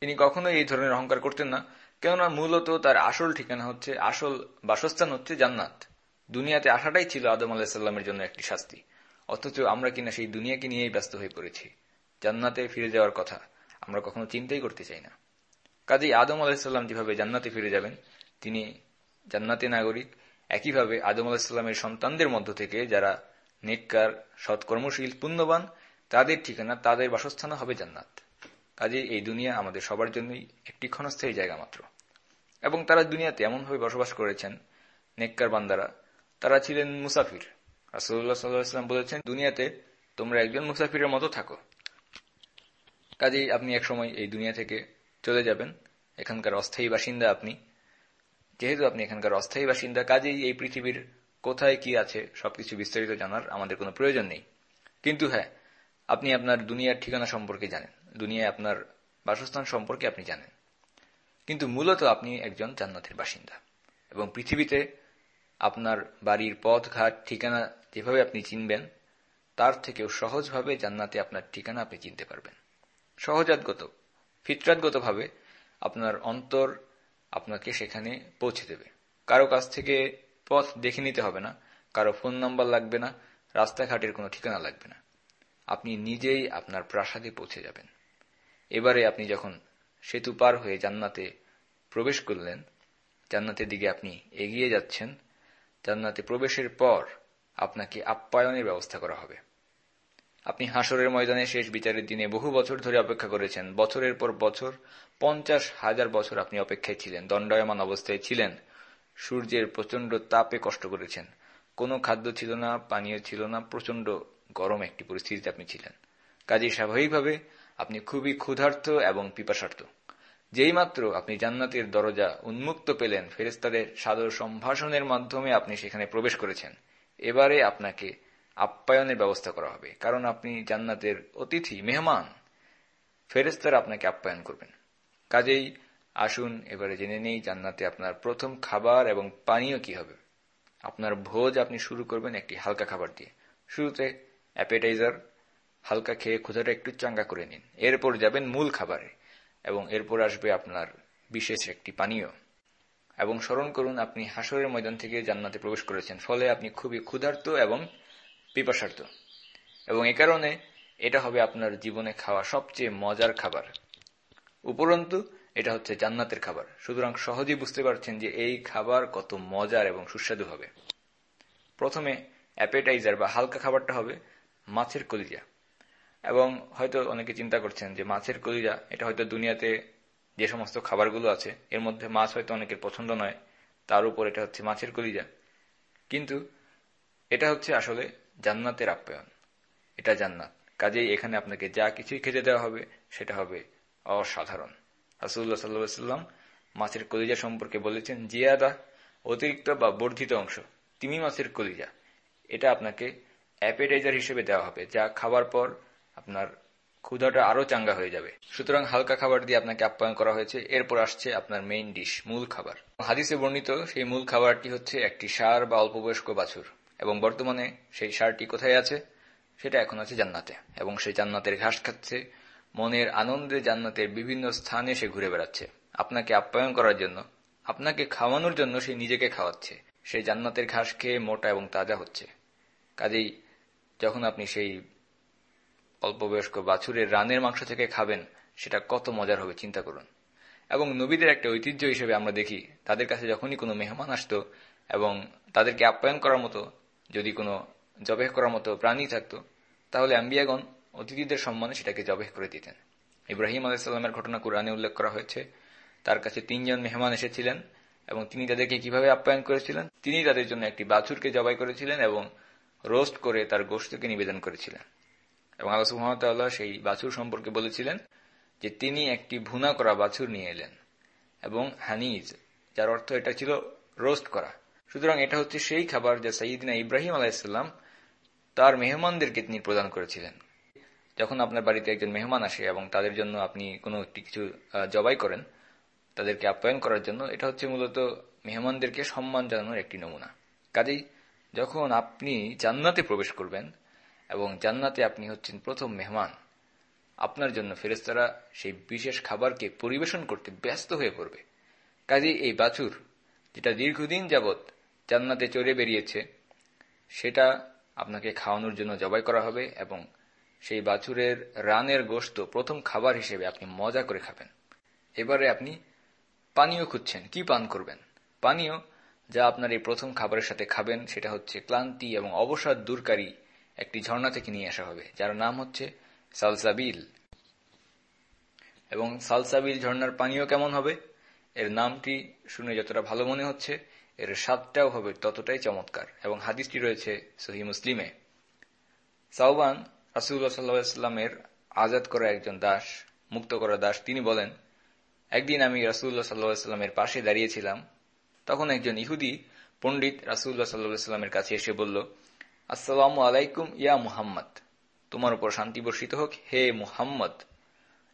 তিনি কখনো এই ধরনের অহংকার করতেন না। কেননা মূলত তার আসল ঠিকানা হচ্ছে, আসল বাসস্থান হচ্ছে জান্নাত। দুনিয়াতে আসাটাই ছিল আদম আলাহিসাল্লামের জন্য একটি শাস্তি। অথচ আমরা কিনা সেই দুনিয়াকে নিয়েই ব্যস্ত হয়ে পড়েছি। জান্নাতে ফিরে যাওয়ার কথা আমরা কখনো চিন্তাই করতে চাই না। কাজেই আদম আলাহিসাল্লাম যেভাবে জান্নাতে ফিরে যাবেন, তিনি জান্নাতে নাগরিক। একইভাবে আদম আলাহিসাল্লামের সন্তানদের মধ্য থেকে যারা নেককার সৎকর্মশীল পুণ্যবান, তাদের ঠিকানা, তাদের বাসস্থান হবে জান্নাত। কাজে এই দুনিয়া আমাদের সবার জন্যই একটি ক্ষণস্থায়ী জায়গা মাত্র। এবং তারা দুনিয়াতে এমনভাবে বসবাস করেছেন, নেককার বান্দারা। তারা ছিলেন মুসাফির। রাসুল্লাহ সাল্লাহাম বলেছেন, দুনিয়াতে তোমরা একজন মুসাফিরের মতো থাকো। কাজেই আপনি একসময় এই দুনিয়া থেকে চলে যাবেন। এখানকার অস্থায়ী বাসিন্দা আপনি। যেহেতু আপনি এখানকার অস্থায়ী বাসিন্দা, কাজেই এই পৃথিবীর কোথায় কি আছে সবকিছু বিস্তারিত জানার আমাদের কোনো প্রয়োজন নেই। কিন্তু হ্যাঁ আপনি আপনার দুনিয়ার ঠিকানা সম্পর্কে জানেন। দুনিয়ায় আপনার বাসস্থান সম্পর্কে আপনি জানেন। কিন্তু মূলত আপনি একজন জান্নাতের বাসিন্দা এবং পৃথিবীতে আপনার বাড়ির পথ, ঘাট, ঠিকানা যেভাবে আপনি চিনবেন, তার থেকেও সহজভাবে জান্নাতে আপনার ঠিকানা আপনি চিনতে পারবেন। সহজাতগত, ফিতরাতগতভাবে আপনার অন্তর আপনাকে সেখানে পৌঁছে দেবে। কারও কাছ থেকে পথ দেখে নিতে হবে না, কারও ফোন নাম্বার লাগবে না, রাস্তাঘাটের কোনো ঠিকানা লাগবে না। আপনি নিজেই আপনার প্রাসাদে পৌঁছে যাবেন। এবারে আপনি যখন সেতু পার হয়ে জান্নাতে প্রবেশ করলেন, জান্নাতের দিকে আপনি এগিয়ে যাচ্ছেন, জান্নাতে প্রবেশের পর আপনাকে আপ্যায়নের ব্যবস্থা করা হবে। আপনি হাসরের ময়দানে শেষ বিচারের দিনে বহু বছর ধরে অপেক্ষা করেছেন। বছরের পর বছর পঞ্চাশ হাজার বছর আপনি অপেক্ষায় ছিলেন, দণ্ডায়মান অবস্থায় ছিলেন। সূর্যের প্রচণ্ড তাপে কষ্ট করেছেন। কোনো খাদ্য ছিল না, পানীয় ছিল না প্রচণ্ড গরম একটি পরিস্থিতিতে আপনি ছিলেন। কাজে স্বাভাবিকভাবে আপনি খুবই ক্ষুধার্ত এবং পিপাসার্থ যেই মাত্র আপনি জান্নাতের দরজা উন্মুক্ত পেলেন ফেরেস্তাদের সাদর সম্ভাষণের মাধ্যমে আপনি সেখানে প্রবেশ করেছেন। এবারে আপনাকে আপ্যায়নের ব্যবস্থা করা হবে, কারণ আপনি জান্নাতের অতিথি, মেহমান। ফেরেস্তারা আপনাকে আপ্যায়ন করবেন। কাজেই আসুন, এবারে জেনে নেই জান্নাতে আপনার প্রথম খাবার এবং পানীয় কি হবে। আপনার ভোজ আপনি শুরু করবেন একটি হালকা খাবার দিয়ে। শুরুতে অ্যাপেটাইজার হালকা খেয়ে ক্ষুধাটা একটু চাঙ্গা করে নিন। এরপর যাবেন মূল খাবারে এবং এরপর আসবে আপনার বিশেষ একটি পানীয়। এবং স্মরণ করুন, আপনি হাসরের ময়দান থেকে জান্নাতে প্রবেশ করেছেন। ফলে আপনি খুবই ক্ষুধার্ত এবং পিপাসার্থ এবং এ কারণে এটা হবে আপনার জীবনে খাওয়া সবচেয়ে মজার খাবার। উপরন্তু, এটা হচ্ছে জান্নাতের খাবার। সুতরাং সহজেই বুঝতে পারছেন যে এই খাবার কত মজার এবং সুস্বাদু হবে। প্রথমে অ্যাপেটাইজার বা হালকা খাবারটা হবে মাছের কলিজা। এবং হয়তো অনেকে চিন্তা করছেন যে মাছের কলিজা এটা হয়তো দুনিয়াতে যে সমস্ত খাবারগুলো আছে, এর মধ্যে মাছ হয়তো অনেকের পছন্দ নয়, তার উপর এটা হচ্ছে মাছের কলিজা। কিন্তু এটা হচ্ছে আসলে জান্নাতের আপ্যায়ন। এটা জান্নাত। কাজেই এখানে আপনাকে যা কিছুই খেতে দেওয়া হবে, সেটা হবে অসাধারণ। রাসুল্লাহ সাল্লাম মাছের কলিজা সম্পর্কে বলেছেন, জিয়াদা অতিরিক্ত বা বর্ধিত অংশ, তিমি মাছের কলিজা। এটা আপনাকে অ্যাপেটাইজার হিসেবে দেওয়া হবে। যা খাবার পর আপনার ক্ষুধাটা আরও চাঙ্গা হয়ে যাবে। সুতরাং হালকা খাবার দিয়ে আপনাকে আপ্যায়ন করা হয়েছে। এরপর আসছে আপনার মেইন ডিশ মূল খাবার। হাদিসে বর্ণিত সেই মূল খাবারটি হচ্ছে একটি সার বা অল্পবয়স্ক বাছুর। এবং বর্তমানে সেই সারটি কোথায় আছে? সেটা এখন আছে জান্নাতে। এবং সেই জান্নাতের ঘাস খাচ্ছে। মনের আনন্দে জান্নাতের বিভিন্ন স্থানে সে ঘুরে বেড়াচ্ছে। আপনাকে আপ্যায়ন করার জন্য, আপনাকে খাওয়ানোর জন্য সে নিজেকে খাওয়াচ্ছে। সেই জান্নাতের ঘাস খেয়ে মোটা এবং তাজা হচ্ছে। কাজেই যখন আপনি সেই অল্পবয়স্ক বাছুরের রানের মাংস থেকে খাবেন, সেটা কত মজার হবে চিন্তা করুন। এবং নবীদের একটা ঐতিহ্য হিসেবে আমরা দেখি, তাদের কাছে যখনই কোনো মেহমান আসত এবং তাদেরকে আপ্যায়ন করার মতো, যদি কোনো জবেহ করার মতো প্রাণী থাকত, তাহলে আম্বিয়াগণ অতিথিদের সম্মানে সেটাকে জবেহ করে দিতেন। ইব্রাহিম আলাইসাল্লামের ঘটনা কোরআনে উল্লেখ করা হয়েছে, তার কাছে তিনজন মেহমান এসেছিলেন এবং তিনি তাদেরকে কীভাবে আপ্যায়ন করেছিলেন? তিনি তাদের জন্য একটি বাছুরকে জবাই করেছিলেন এবং রোস্ট করে তার গোষ্ঠকে নিবেদন করেছিলেন। এবং আল্লাহ সুহামতাল্লাহ সেই বাছুর সম্পর্কে বলেছিলেন যে তিনি একটি ভুনা করা বাছুর নিয়ে এলেন এবং হানিজ, যার অর্থ এটা ছিল রোস্ট করা। সুতরাং এটা হচ্ছে সেই খাবার যা সঈদিনা ইব্রাহিম আলাহিসাল্লাম তার মেহমানদেরকে তিনি প্রদান করেছিলেন। যখন আপনার বাড়িতে একজন মেহমান আসে এবং তাদের জন্য আপনি কোনো কিছু জবাই করেন, তাদেরকে আপ্যায়ন করার জন্য এটা হচ্ছে মূলত মেহমানদেরকে সম্মান জানানোর একটি নমুনা। কাজেই যখন আপনি জান্নাতে প্রবেশ করবেন এবং জান্নাতে আপনি হচ্ছেন প্রথম মেহমান। আপনার জন্য ফেরেস্তারা সেই বিশেষ খাবারকে পরিবেশন করতে ব্যস্ত হয়ে পড়বে। কাজেই এই বাছুর, যেটা দীর্ঘদিন যাবৎ জান্নাতে চড়ে বেরিয়েছে, সেটা আপনাকে খাওয়ানোর জন্য জবাই করা হবে এবং সেই বাছুরের রানের গোস্ত প্রথম খাবার হিসেবে আপনি মজা করে খাবেন। এবারে আপনি পানীয় খুঁজছেন, কি পান করবেন? পানীয় যা আপনার এই প্রথম খাবারের সাথে খাবেন, সেটা হচ্ছে ক্লান্তি এবং অবসাদ দূরকারী একটি ঝর্ণা থেকে নিয়ে আসা হবে, যার নাম হচ্ছে সালসাবিল। এবং সালসাবিল ঝর্ণার পানীয় কেমন হবে? এর নামটি শুনে যতটা ভালো মনে হচ্ছে, এর স্বাদটাও হবে ততটাই চমৎকার। এবং হাদিসটি রয়েছে সহি মুসলিমে। সাউবান রাসুল্লাহ সাল্লাহামের আজাদ করা একজন দাস, মুক্ত করা দাস, তিনি বলেন, একদিন আমি রাসুল্লাহ সাল্লাহামের পাশে দাঁড়িয়েছিলাম, তখন একজন ইহুদি পণ্ডিত রাসুল্লাহ সাল্লাহামের কাছে এসে বলল আসসালামু আলাইকুম, ইয়া মুহাম্মদ। তোমার উপর শান্তি বর্ষিত হোক। হে মুহাম্মদ,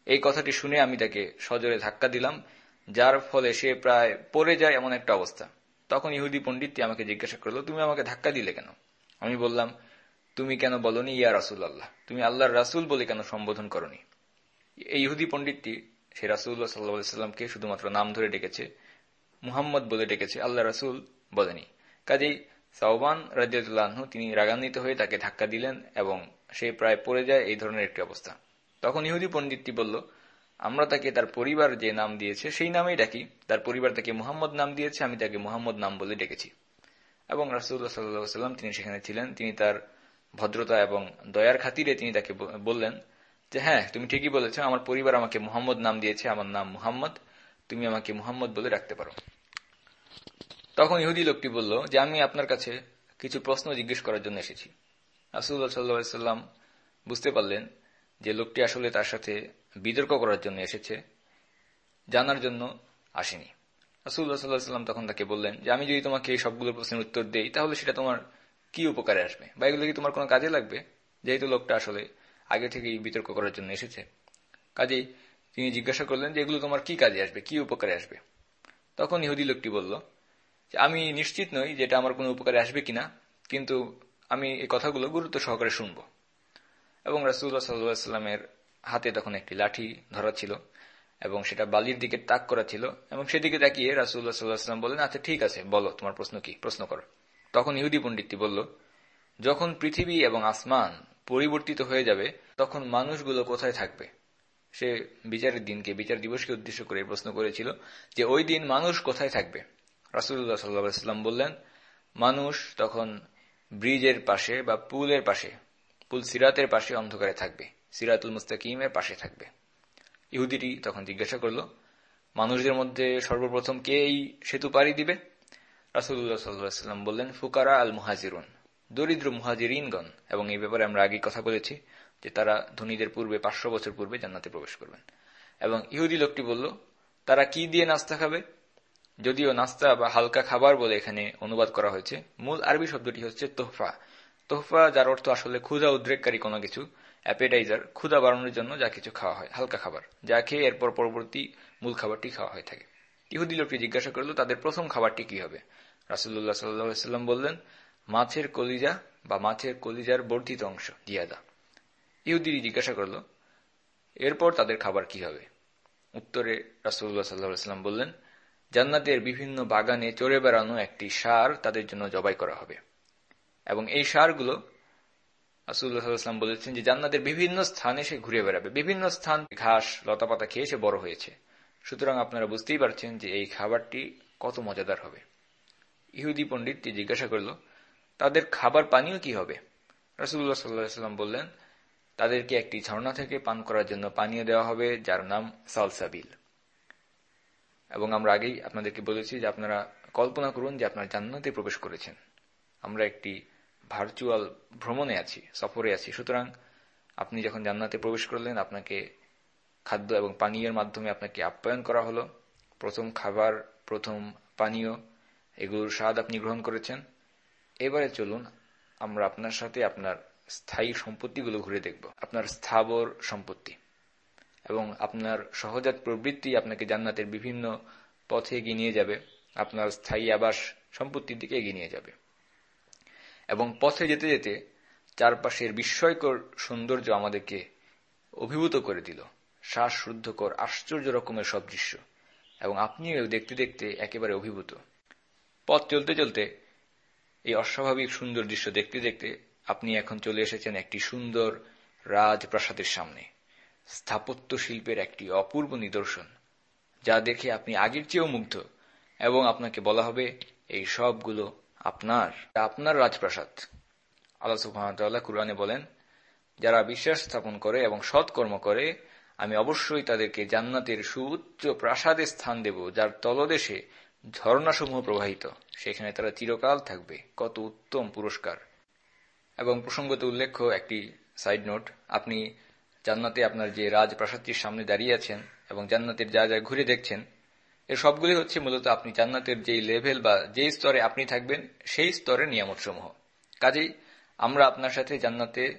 এই কথাটি শুনে আমি তাকে সজোরে ধাক্কা দিলাম, যার ফলে সে প্রায় পড়ে যায় এমন একটা অবস্থা। তখন ইহুদি পণ্ডিতটি আমাকে জিজ্ঞাসা করল, তুমি আমাকে ধাক্কা দিলে কেন? আমি বললাম, তুমি কেন বলনি, ইয়া রাসুল আল্লাহ তুমি আল্লাহর রাসুল বলে কেন সম্বোধন করনি? এই ইহুদি পণ্ডিতটি সে রাসুল্লাহ সাল্লাহামকে শুধুমাত্র নাম ধরে ডেকেছে, মুহাম্মদ বলে ডেকেছে আল্লাহ রাসুল বলেনি। কাজেই সাউবান রাজিয়াল্লাহ তিনি রাগান্বিত হয়ে তাকে ধাক্কা দিলেন এবং সে প্রায় পড়ে যায় এই ধরনের একটি অবস্থা। তখন ইহুদি পণ্ডিতটি বলল, আমরা তাকে তার পরিবার যে নাম দিয়েছে, সেই নামেই ডাকি। তার পরিবার তাকে মুহাম্মদ নাম দিয়েছে, আমি তাকে মুহাম্মদ নাম বলে ডেকেছি। এবং রাসুল্লাহ সাল্লাম তিনি সেখানে ছিলেন। তিনি তার ভদ্রতা এবং দয়ার খাতিরে তিনি তাকে বললেন যে হ্যাঁ তুমি ঠিকই বলেছ, আমার পরিবার আমাকে মুহাম্মদ নাম দিয়েছে, আমার নাম মুহাম্মদ। তুমি আমাকে মুহাম্মদ বলে রাখতে পারো। তখন ইহুদি লোকটি বলল যে, আমি আপনার কাছে কিছু প্রশ্ন জিজ্ঞেস করার জন্য এসেছি। রাসুল্লাহ সাল্লাম বুঝতে পারলেন যে, লোকটি আসলে তার সাথে বিতর্ক করার জন্য এসেছে, জানার জন্য আসেনি। রাসুল্লাহ সাল্লাহ সাল্লাম তখন তাকে বললেন যে, আমি যদি তোমাকে এই সবগুলো প্রশ্নের উত্তর দেই, তাহলে সেটা তোমার কি উপকারে আসবে? বা এগুলো কি তোমার কোনো কাজে লাগবে? যেহেতু লোকটা আসলে আগে থেকেই বিতর্ক করার জন্য এসেছে। কাজেই তিনি জিজ্ঞাসা করলেন যে, এগুলো তোমার কি কাজে আসবে? কি উপকারে আসবে? তখন ইহুদি লোকটি বলল আমি নিশ্চিত নই যে এটা আমার কোনো উপকারে আসবে কিনা, কিন্তু আমি এই কথাগুলো গুরুত্ব সহকারে শুনব। এবং রাসুল্লাহ সাল্লামের হাতে তখন একটি লাঠি ধরা ছিল, এবং সেটা বালির দিকে তাক করা ছিল, এবং সেদিকে তাকিয়ে রাসুল্লাহ সাল্লাহাম বললেন আচ্ছা ঠিক আছে, বলো, তোমার প্রশ্ন কি? প্রশ্ন করো। তখন ইহুদি পণ্ডিতটি বলল, যখন পৃথিবী এবং আসমান পরিবর্তিত হয়ে যাবে, তখন মানুষগুলো কোথায় থাকবে? সে বিচারের দিনকে, বিচার দিবসকে উদ্দেশ্য করে প্রশ্ন করেছিল যে ওই দিন মানুষ কোথায় থাকবে? রাসুল্লাহ সাল্লাম বললেন, মানুষ তখন ব্রিজের পাশে বা পুলের পাশে, পুল সিরাতের পাশে অন্ধকারে থাকবে, সিরাতুল মুস্তাকিমের পাশে থাকবে। ইহুদিটি তখন জিজ্ঞাসা করল, মানুষদের মধ্যে সর্বপ্রথম কে এই সেতু পাড়ি দিবে? রাসুল্লাহ সাল্লাম বললেন, ফুকারা আল মুহাজিরুন, দরিদ্র মুহাজিরিনগণ। এবং এই ব্যাপারে আমরা আগে কথা বলেছি যে তারা ধনীদের পূর্বে, পাঁচশো বছর পূর্বে জান্নাতে প্রবেশ করবেন। এবং ইহুদি লোকটি বলল, তারা কি দিয়ে নাস্তা খাবে? যদিও নাস্তা বা হালকা খাবার বলে এখানে অনুবাদ করা হয়েছে, মূল আরবি শব্দটি হচ্ছে তোহফা। তোহফা, যার অর্থ আসলে ক্ষুধা উদ্রেককারী কোনো কিছু, অ্যাপেটাইজার, ক্ষুধা বাড়ানোর জন্য যা কিছু খাওয়া হয়, হালকা খাবার, যা খেয়ে এরপর পরবর্তী মূল খাবারটি খাওয়া হয়ে থাকে। ইহুদি লোকটি জিজ্ঞাসা করল, তাদের প্রথম খাবারটি কি হবে? রাসুল্লাহ সাল্লাম বললেন, মাছের কলিজা বা মাছের কলিজার বর্ধিত অংশ, জিয়াদা। ইহুদিরি জিজ্ঞাসা করল, এরপর তাদের খাবার কি হবে? উত্তরে রাসুল্লাহ সাল্লাহাম বললেন জান্নাতের বিভিন্ন বাগানে চড়ে বেড়ানো একটি সার তাদের জন্য জবাই করা হবে। এবং এই সারগুলো রাসুল্লাহাম বলেছেন যে জান্নাতের বিভিন্ন স্থানে সে ঘুরে বেড়াবে। বিভিন্ন স্থান ঘাস, লতাপাতা খেয়ে সে বড় হয়েছে। সুতরাং আপনারা বুঝতেই পারছেন যে এই খাবারটি কত মজাদার হবে। ইহুদি পণ্ডিতটি জিজ্ঞাসা করল, তাদের খাবার পানীয় কি হবে? রাসুল্লাহ সাল্লাম বললেন, তাদেরকে একটি ঝর্ণা থেকে পান করার জন্য পানীয় দেওয়া হবে, যার নাম সালসাবিল। এবং আমরা আগেই আপনাদেরকে বলেছি যে আপনারা কল্পনা করুন যে আপনার জান্নাতে প্রবেশ করেছেন। আমরা একটি ভার্চুয়াল ভ্রমণে আছি, সফরে আছি। সুতরাং আপনি যখন জান্নাতে প্রবেশ করলেন, আপনাকে খাদ্য এবং পানীয়ের মাধ্যমে আপনাকে আপ্যায়ন করা হলো। প্রথম খাবার, প্রথম পানীয়, এগুলোর স্বাদ আপনি গ্রহণ করেছেন। এবারে চলুন আমরা আপনার সাথে আপনার স্থায়ী সম্পত্তিগুলো ঘুরে দেখব। আপনার স্থাবর সম্পত্তি। এবং আপনার সহজাত প্রবৃত্তি আপনাকে জান্নাতের বিভিন্ন পথে এগিয়ে নিয়ে যাবে। আপনার স্থায়ী আবাস সম্পত্তির দিকে এগিয়ে নিয়ে যাবে। এবং পথে যেতে যেতে চারপাশের বিস্ময়কর সৌন্দর্য আমাদেরকে অভিভূত করে দিল। শ্বাসরুদ্ধকর, আশ্চর্য রকমের সব দৃশ্য। এবং আপনিও দেখতে দেখতে একেবারে অভিভূত। পথ চলতে চলতে এই অস্বাভাবিক সুন্দর দৃশ্য দেখতে দেখতে আপনি এখন চলে এসেছেন একটি সুন্দর রাজপ্রাসাদের সামনে। স্থাপত্য শিল্পের একটি অপূর্ব নিদর্শন, যা দেখে আপনি আগের চেয়েও মুগ্ধ, এবং আপনাকে বলা হবে, এই সবগুলো আপনার। আপনার রাজপ্রাসাদ। আল্লাহ কুরআনে বলেন, যারা বিশ্বাস স্থাপন করে এবং সৎকর্ম করে, আমি অবশ্যই তাদেরকে জান্নাতের সুউচ্চ প্রাসাদে স্থান দেব, যার তলদেশে ঝর্ণাসমূহ প্রবাহিত। সেখানে তারা চিরকাল থাকবে। কত উত্তম পুরস্কার! এবং প্রসঙ্গত উল্লেখ্য একটি সাইড নোট, আপনি জান্নাতে আপনার যে রাজপ্রাসাদটির সামনে দাঁড়িয়ে আছেন এবং জান্নাতের যা যা ঘুরে দেখছেন এর সবগুলি হচ্ছে মূলত আপনি জান্নাতের যেই লেভেল বা যেই স্তরে আপনি থাকবেন, সেই স্তরের নিয়ামত সমূহ কাজেই আমরা আপনার সাথে জান্নাতে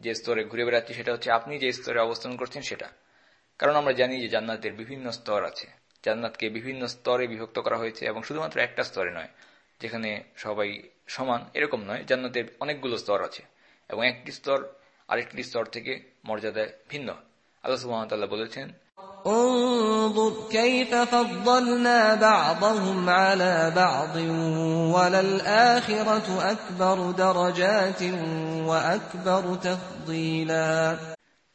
যে স্তরে ঘুরে বেড়াচ্ছি, সেটা হচ্ছে আপনি যে স্তরে অবস্থান করছেন, সেটা। কারণ আমরা জানি যে জান্নাতের বিভিন্ন স্তর আছে। জান্নাতকে বিভিন্ন স্তরে বিভক্ত করা হয়েছে এবং শুধুমাত্র একটা স্তরে নয়, যেখানে সবাই সমান, এরকম নয়। জান্নাতের অনেকগুলো স্তর আছে এবং একটি স্তর আরেকটি স্তর থেকে মর্যাদায় ভিন্ন আল্লাহ সুহামতাল্লাহ বলেছেন انظر كيف فضلنا بعضهم على بعض وللآخرة أكبر درجات وأكبر تفضيلا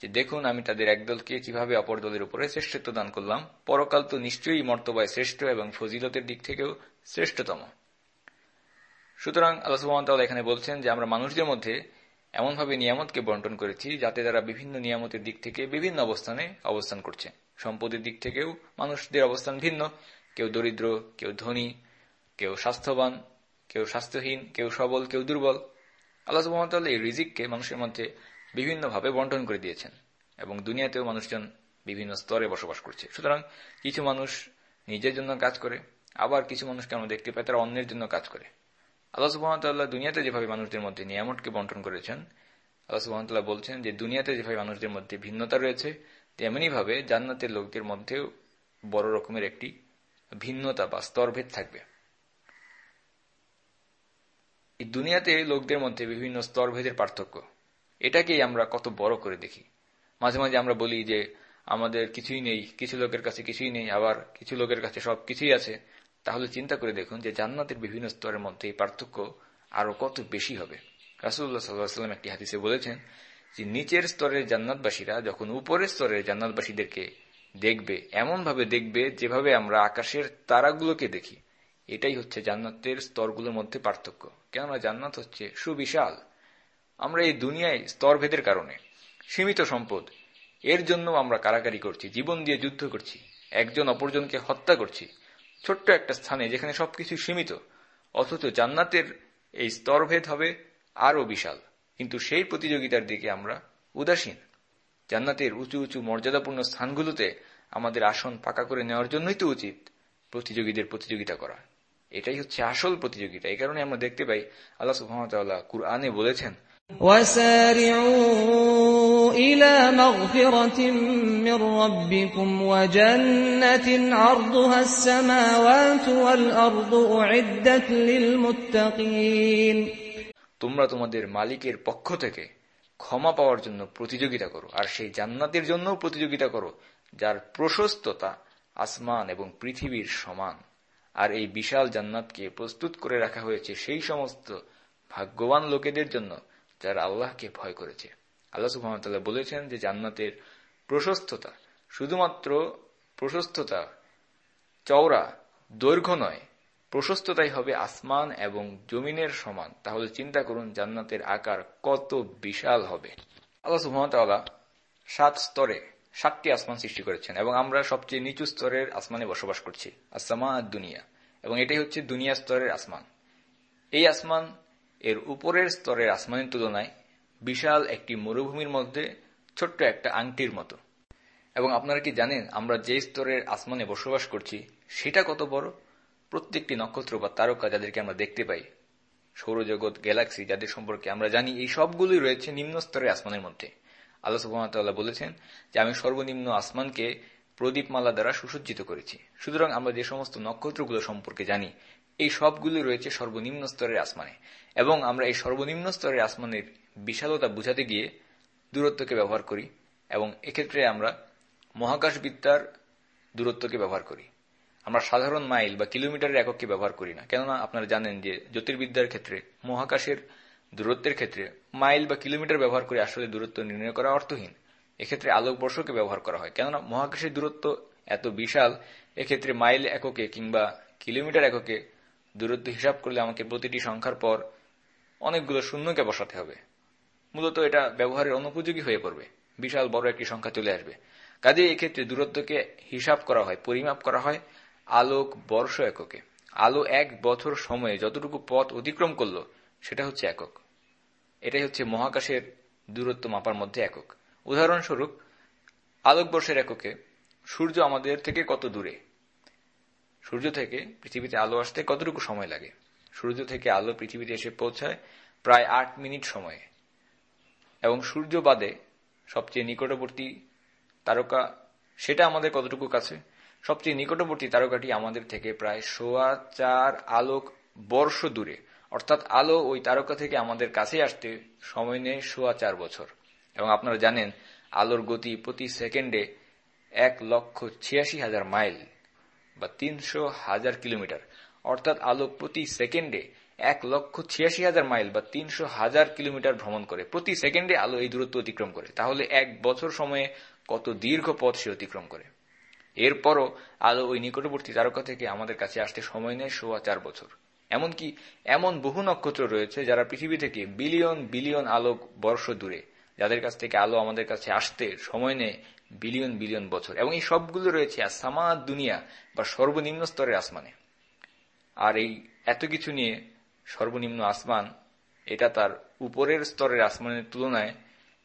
যে দেখুন আমি তাদের একদলকে কিভাবে অপর দলের উপরে শ্রেষ্ঠত্ব দান করলাম পরকাল তো নিশ্চয়ই মর্তবায় শ্রেষ্ঠ এবং ফজিলতের দিক থেকেও শ্রেষ্ঠতম সুতরাং আল্লাহ সুহামতাল্লাহ এখানে বলছেন যে আমরা মানুষদের মধ্যে এমনভাবে নিয়ামতকে বন্টন করেছি যাতে তারা বিভিন্ন নিয়ামতের দিক থেকে বিভিন্ন অবস্থানে অবস্থান করছে। সম্পদের দিক থেকেও মানুষদের অবস্থান ভিন্ন। কেউ দরিদ্র, কেউ ধনী, কেউ স্বাস্থ্যবান, কেউ স্বাস্থ্যহীন, কেউ সবল, কেউ দুর্বল। আল্লাহ সুহামতাল্লাহ এই রিজিককে মানুষের মধ্যে বিভিন্নভাবে বন্টন করে দিয়েছেন এবং দুনিয়াতেও মানুষজন বিভিন্ন স্তরে বসবাস করছে। সুতরাং কিছু মানুষ নিজের জন্য কাজ করে, আবার কিছু মানুষকে আমরা দেখতে পাই তারা অন্যের জন্য কাজ করে। আল্লাহ সুবাহতাল্লাহ দুনিয়াতে যেভাবে মানুষদের মধ্যে নিয়ামতকে বন্টন করেছেন, আল্লাহ সুবাহতাল্লাহ বলছেন যে দুনিয়াতে যেভাবে মানুষদের মধ্যে ভিন্নতা রয়েছে তেমনি ভাবে জান্নাতের লোকদের মধ্যেও বড় রকমের একটি ভিন্নতা বা স্তরভেদ থাকবে। এই দুনিয়াতে লোকদের মধ্যে বিভিন্ন স্তরভেদের পার্থক্য, এটাকেই আমরা কত বড় করে দেখি। মাঝে মাঝে আমরা বলি যে, আমাদের কিছুই নেই, কিছু লোকের কাছে কিছুই নেই, আবার কিছু লোকের কাছে সব কিছুই আছে তাহলে চিন্তা করে দেখুন যে জান্নাতের বিভিন্ন স্তরের মধ্যে এই পার্থক্য আরও কত বেশি হবে। রাসুল্লাহ সাল্লাম একটি হাদিসে বলেছেন যে নিচের স্তরের জান্নাতবাসীরা যখন উপরের স্তরের জান্নাতবাসীদেরকে দেখবে এমন ভাবে দেখবে যেভাবে আমরা আকাশের তারাগুলোকে দেখি, এটাই হচ্ছে জান্নাতের স্তরগুলোর মধ্যে পার্থক্য। কেননা জান্নাত হচ্ছে সুবিশাল। আমরা এই দুনিয়ায় স্তরভেদের কারণে, সীমিত সম্পদ, এর জন্য আমরা কারাকারি করছি, জীবন দিয়ে যুদ্ধ করছি, একজন অপরজনকে হত্যা করছি ছোট্ট একটা স্থানে যেখানে সবকিছু সীমিত, অথচ জান্নাতের এই স্তরভেদ হবে আরও বিশাল। কিন্তু সেই প্রতিযোগিতার দিকে আমরা উদাসীন। জান্নাতের উঁচু উঁচু মর্যাদাপূর্ণ স্থানগুলোতে আমাদের আসন পাকা করে নেওয়ার জন্যই তো উচিত প্রতিযোগীদের প্রতিযোগিতা করা। এটাই হচ্ছে আসল প্রতিযোগিতা। এই কারণে আমরা দেখতে পাই আল্লাহ সুহামতাল্লাহ কুরআনে বলেছেন وسارعوا إلى مغفرة من ربكم وجنة عرضها السماوات والأرض أعدت للمتقين তোমরা তোমাদের মালিকের পক্ষ থেকে ক্ষমা পাওয়ার জন্য প্রতিযোগিতা করো আর সেই জান্নাতের জন্য প্রতিযোগিতা করো যার প্রশস্ততা আসমান এবং পৃথিবীর সমান আর এই বিশাল জান্নাতকে প্রস্তুত করে রাখা হয়েছে সেই সমস্ত ভাগ্যবান লোকেদের জন্য যারা আল্লাহকে ভয় করেছে। আল্লাহ সুহামতাল্লাহ বলেছেন যে জান্নাতের প্রশস্ততা শুধুমাত্র প্রশস্ততা চওড়া, দৈর্ঘ্য নয়, প্রশস্ততাই হবে আসমান এবং জমিনের সমান। তাহলে চিন্তা করুন জান্নাতের আকার কত বিশাল হবে। আল্লাহ সুহামতাল্লাহ সাত স্তরে সাতটি আসমান সৃষ্টি করেছেন এবং আমরা সবচেয়ে নিচু স্তরের আসমানে বসবাস করছি আসামা দুনিয়া এবং এটাই হচ্ছে দুনিয়া স্তরের আসমান। এই আসমান এর উপরের স্তরের আসমানের তুলনায় বিশাল একটি মরুভূমির মধ্যে ছোট্ট একটা আংটির মতো। এবং আপনারা কি জানেন আমরা যে স্তরের আসমানে বসবাস করছি, সেটা কত বড়? প্রত্যেকটি নক্ষত্র বা তারকা যাদেরকে আমরা দেখতে পাই, সৌরজগৎ, গ্যালাক্সি যাদের সম্পর্কে আমরা জানি, এই সবগুলোই রয়েছে নিম্ন স্তরের আসমানের মধ্যে। আল্লাহ সুবাহতাল্লাহ বলেছেন যে, আমি সর্বনিম্ন আসমানকে প্রদীপমালা দ্বারা সুসজ্জিত করেছি। সুতরাং আমরা যে সমস্ত নক্ষত্রগুলো সম্পর্কে জানি এই সবগুলো রয়েছে সর্বনিম্ন স্তরের আসমানে। এবং আমরা এই সর্বনিম্ন স্তরের আসমানের বিশালতা বুঝাতে গিয়ে দূরত্বকে ব্যবহার করি এবং এক্ষেত্রে আমরা মহাকাশবিদ্যার দূরত্বকে ব্যবহার করি। আমরা সাধারণ মাইল বা কিলোমিটারের একককে ব্যবহার করি না। কেননা আপনারা জানেন যে জ্যোতির্বিদ্যার ক্ষেত্রে, মহাকাশের দূরত্বের ক্ষেত্রে মাইল বা কিলোমিটার ব্যবহার করে আসলে দূরত্ব নির্ণয় করা অর্থহীন। এক্ষেত্রে আলোকবর্ষকে ব্যবহার করা হয়। কেননা মহাকাশের দূরত্ব এত বিশাল, এক্ষেত্রে মাইল এককে কিংবা কিলোমিটার এককে দূরত্ব হিসাব করলে আমাকে প্রতিটি সংখ্যার পর অনেকগুলো শূন্যকে বসাতে হবে। মূলত এটা ব্যবহারের অনুপযোগী হয়ে পড়বে। বিশাল বড় একটি সংখ্যা চলে আসবে। কাজে এক্ষেত্রে দূরত্বকে হিসাব করা হয়, পরিমাপ করা হয় আলোক বর্ষ এককে। আলো এক বছর সময়ে যতটুকু পথ অতিক্রম করল, সেটা হচ্ছে একক। এটাই হচ্ছে মহাকাশের দূরত্ব মাপার মধ্যে একক। উদাহরণস্বরূপ আলোকবর্ষের এককে, সূর্য আমাদের থেকে কত দূরে? সূর্য থেকে পৃথিবীতে আলো আসতে কতটুকু সময় লাগে? সূর্য থেকে আলো পৃথিবীতে এসে পৌঁছায় প্রায় আট মিনিট সময়ে। এবং সূর্য বাদে সবচেয়ে নিকটবর্তী তারকা, সেটা আমাদের কতটুকু কাছে? সবচেয়ে নিকটবর্তী তারকাটি আমাদের থেকে প্রায় সোয়া চার আলোক বর্ষ দূরে। অর্থাৎ আলো ওই তারকা থেকে আমাদের কাছে আসতে সময় নেয় সোয়া চার বছর। এবং আপনারা জানেন, আলোর গতি প্রতি সেকেন্ডে এক লক্ষ ছিয়াশি হাজার মাইল। বা তিনশো হাজার কিলোমিটার। অর্থাৎ আলো প্রতি সেকেন্ডে এক লক্ষ ছিয়াশি হাজার মাইল বা তিনশো হাজার কিলোমিটার ভ্রমণ করে। প্রতি সেকেন্ডে আলো এই দূরত্ব অতিক্রম করে। তাহলে এক বছর সময়ে কত দীর্ঘ পথ সে অতিক্রম করে। এরপরও আলো ওই নিকটবর্তী তারকা থেকে আমাদের কাছে আসতে সময় নেয় সোয়া চার বছর। এমনকি এমন বহু নক্ষত্র রয়েছে যারা পৃথিবী থেকে বিলিয়ন বিলিয়ন আলোক বর্ষ দূরে। যাদের কাছ থেকে আলো আমাদের কাছে আসতে সময় নেয় বিলিয়ন বিলিয়ন বছর। এবং এই সবগুলো রয়েছে আসামা দুনিয়া বা সর্বনিম্ন স্তরের আসমানে। আর এই এত কিছু নিয়ে সর্বনিম্ন আসমান, এটা তার উপরের স্তরের আসমানের তুলনায়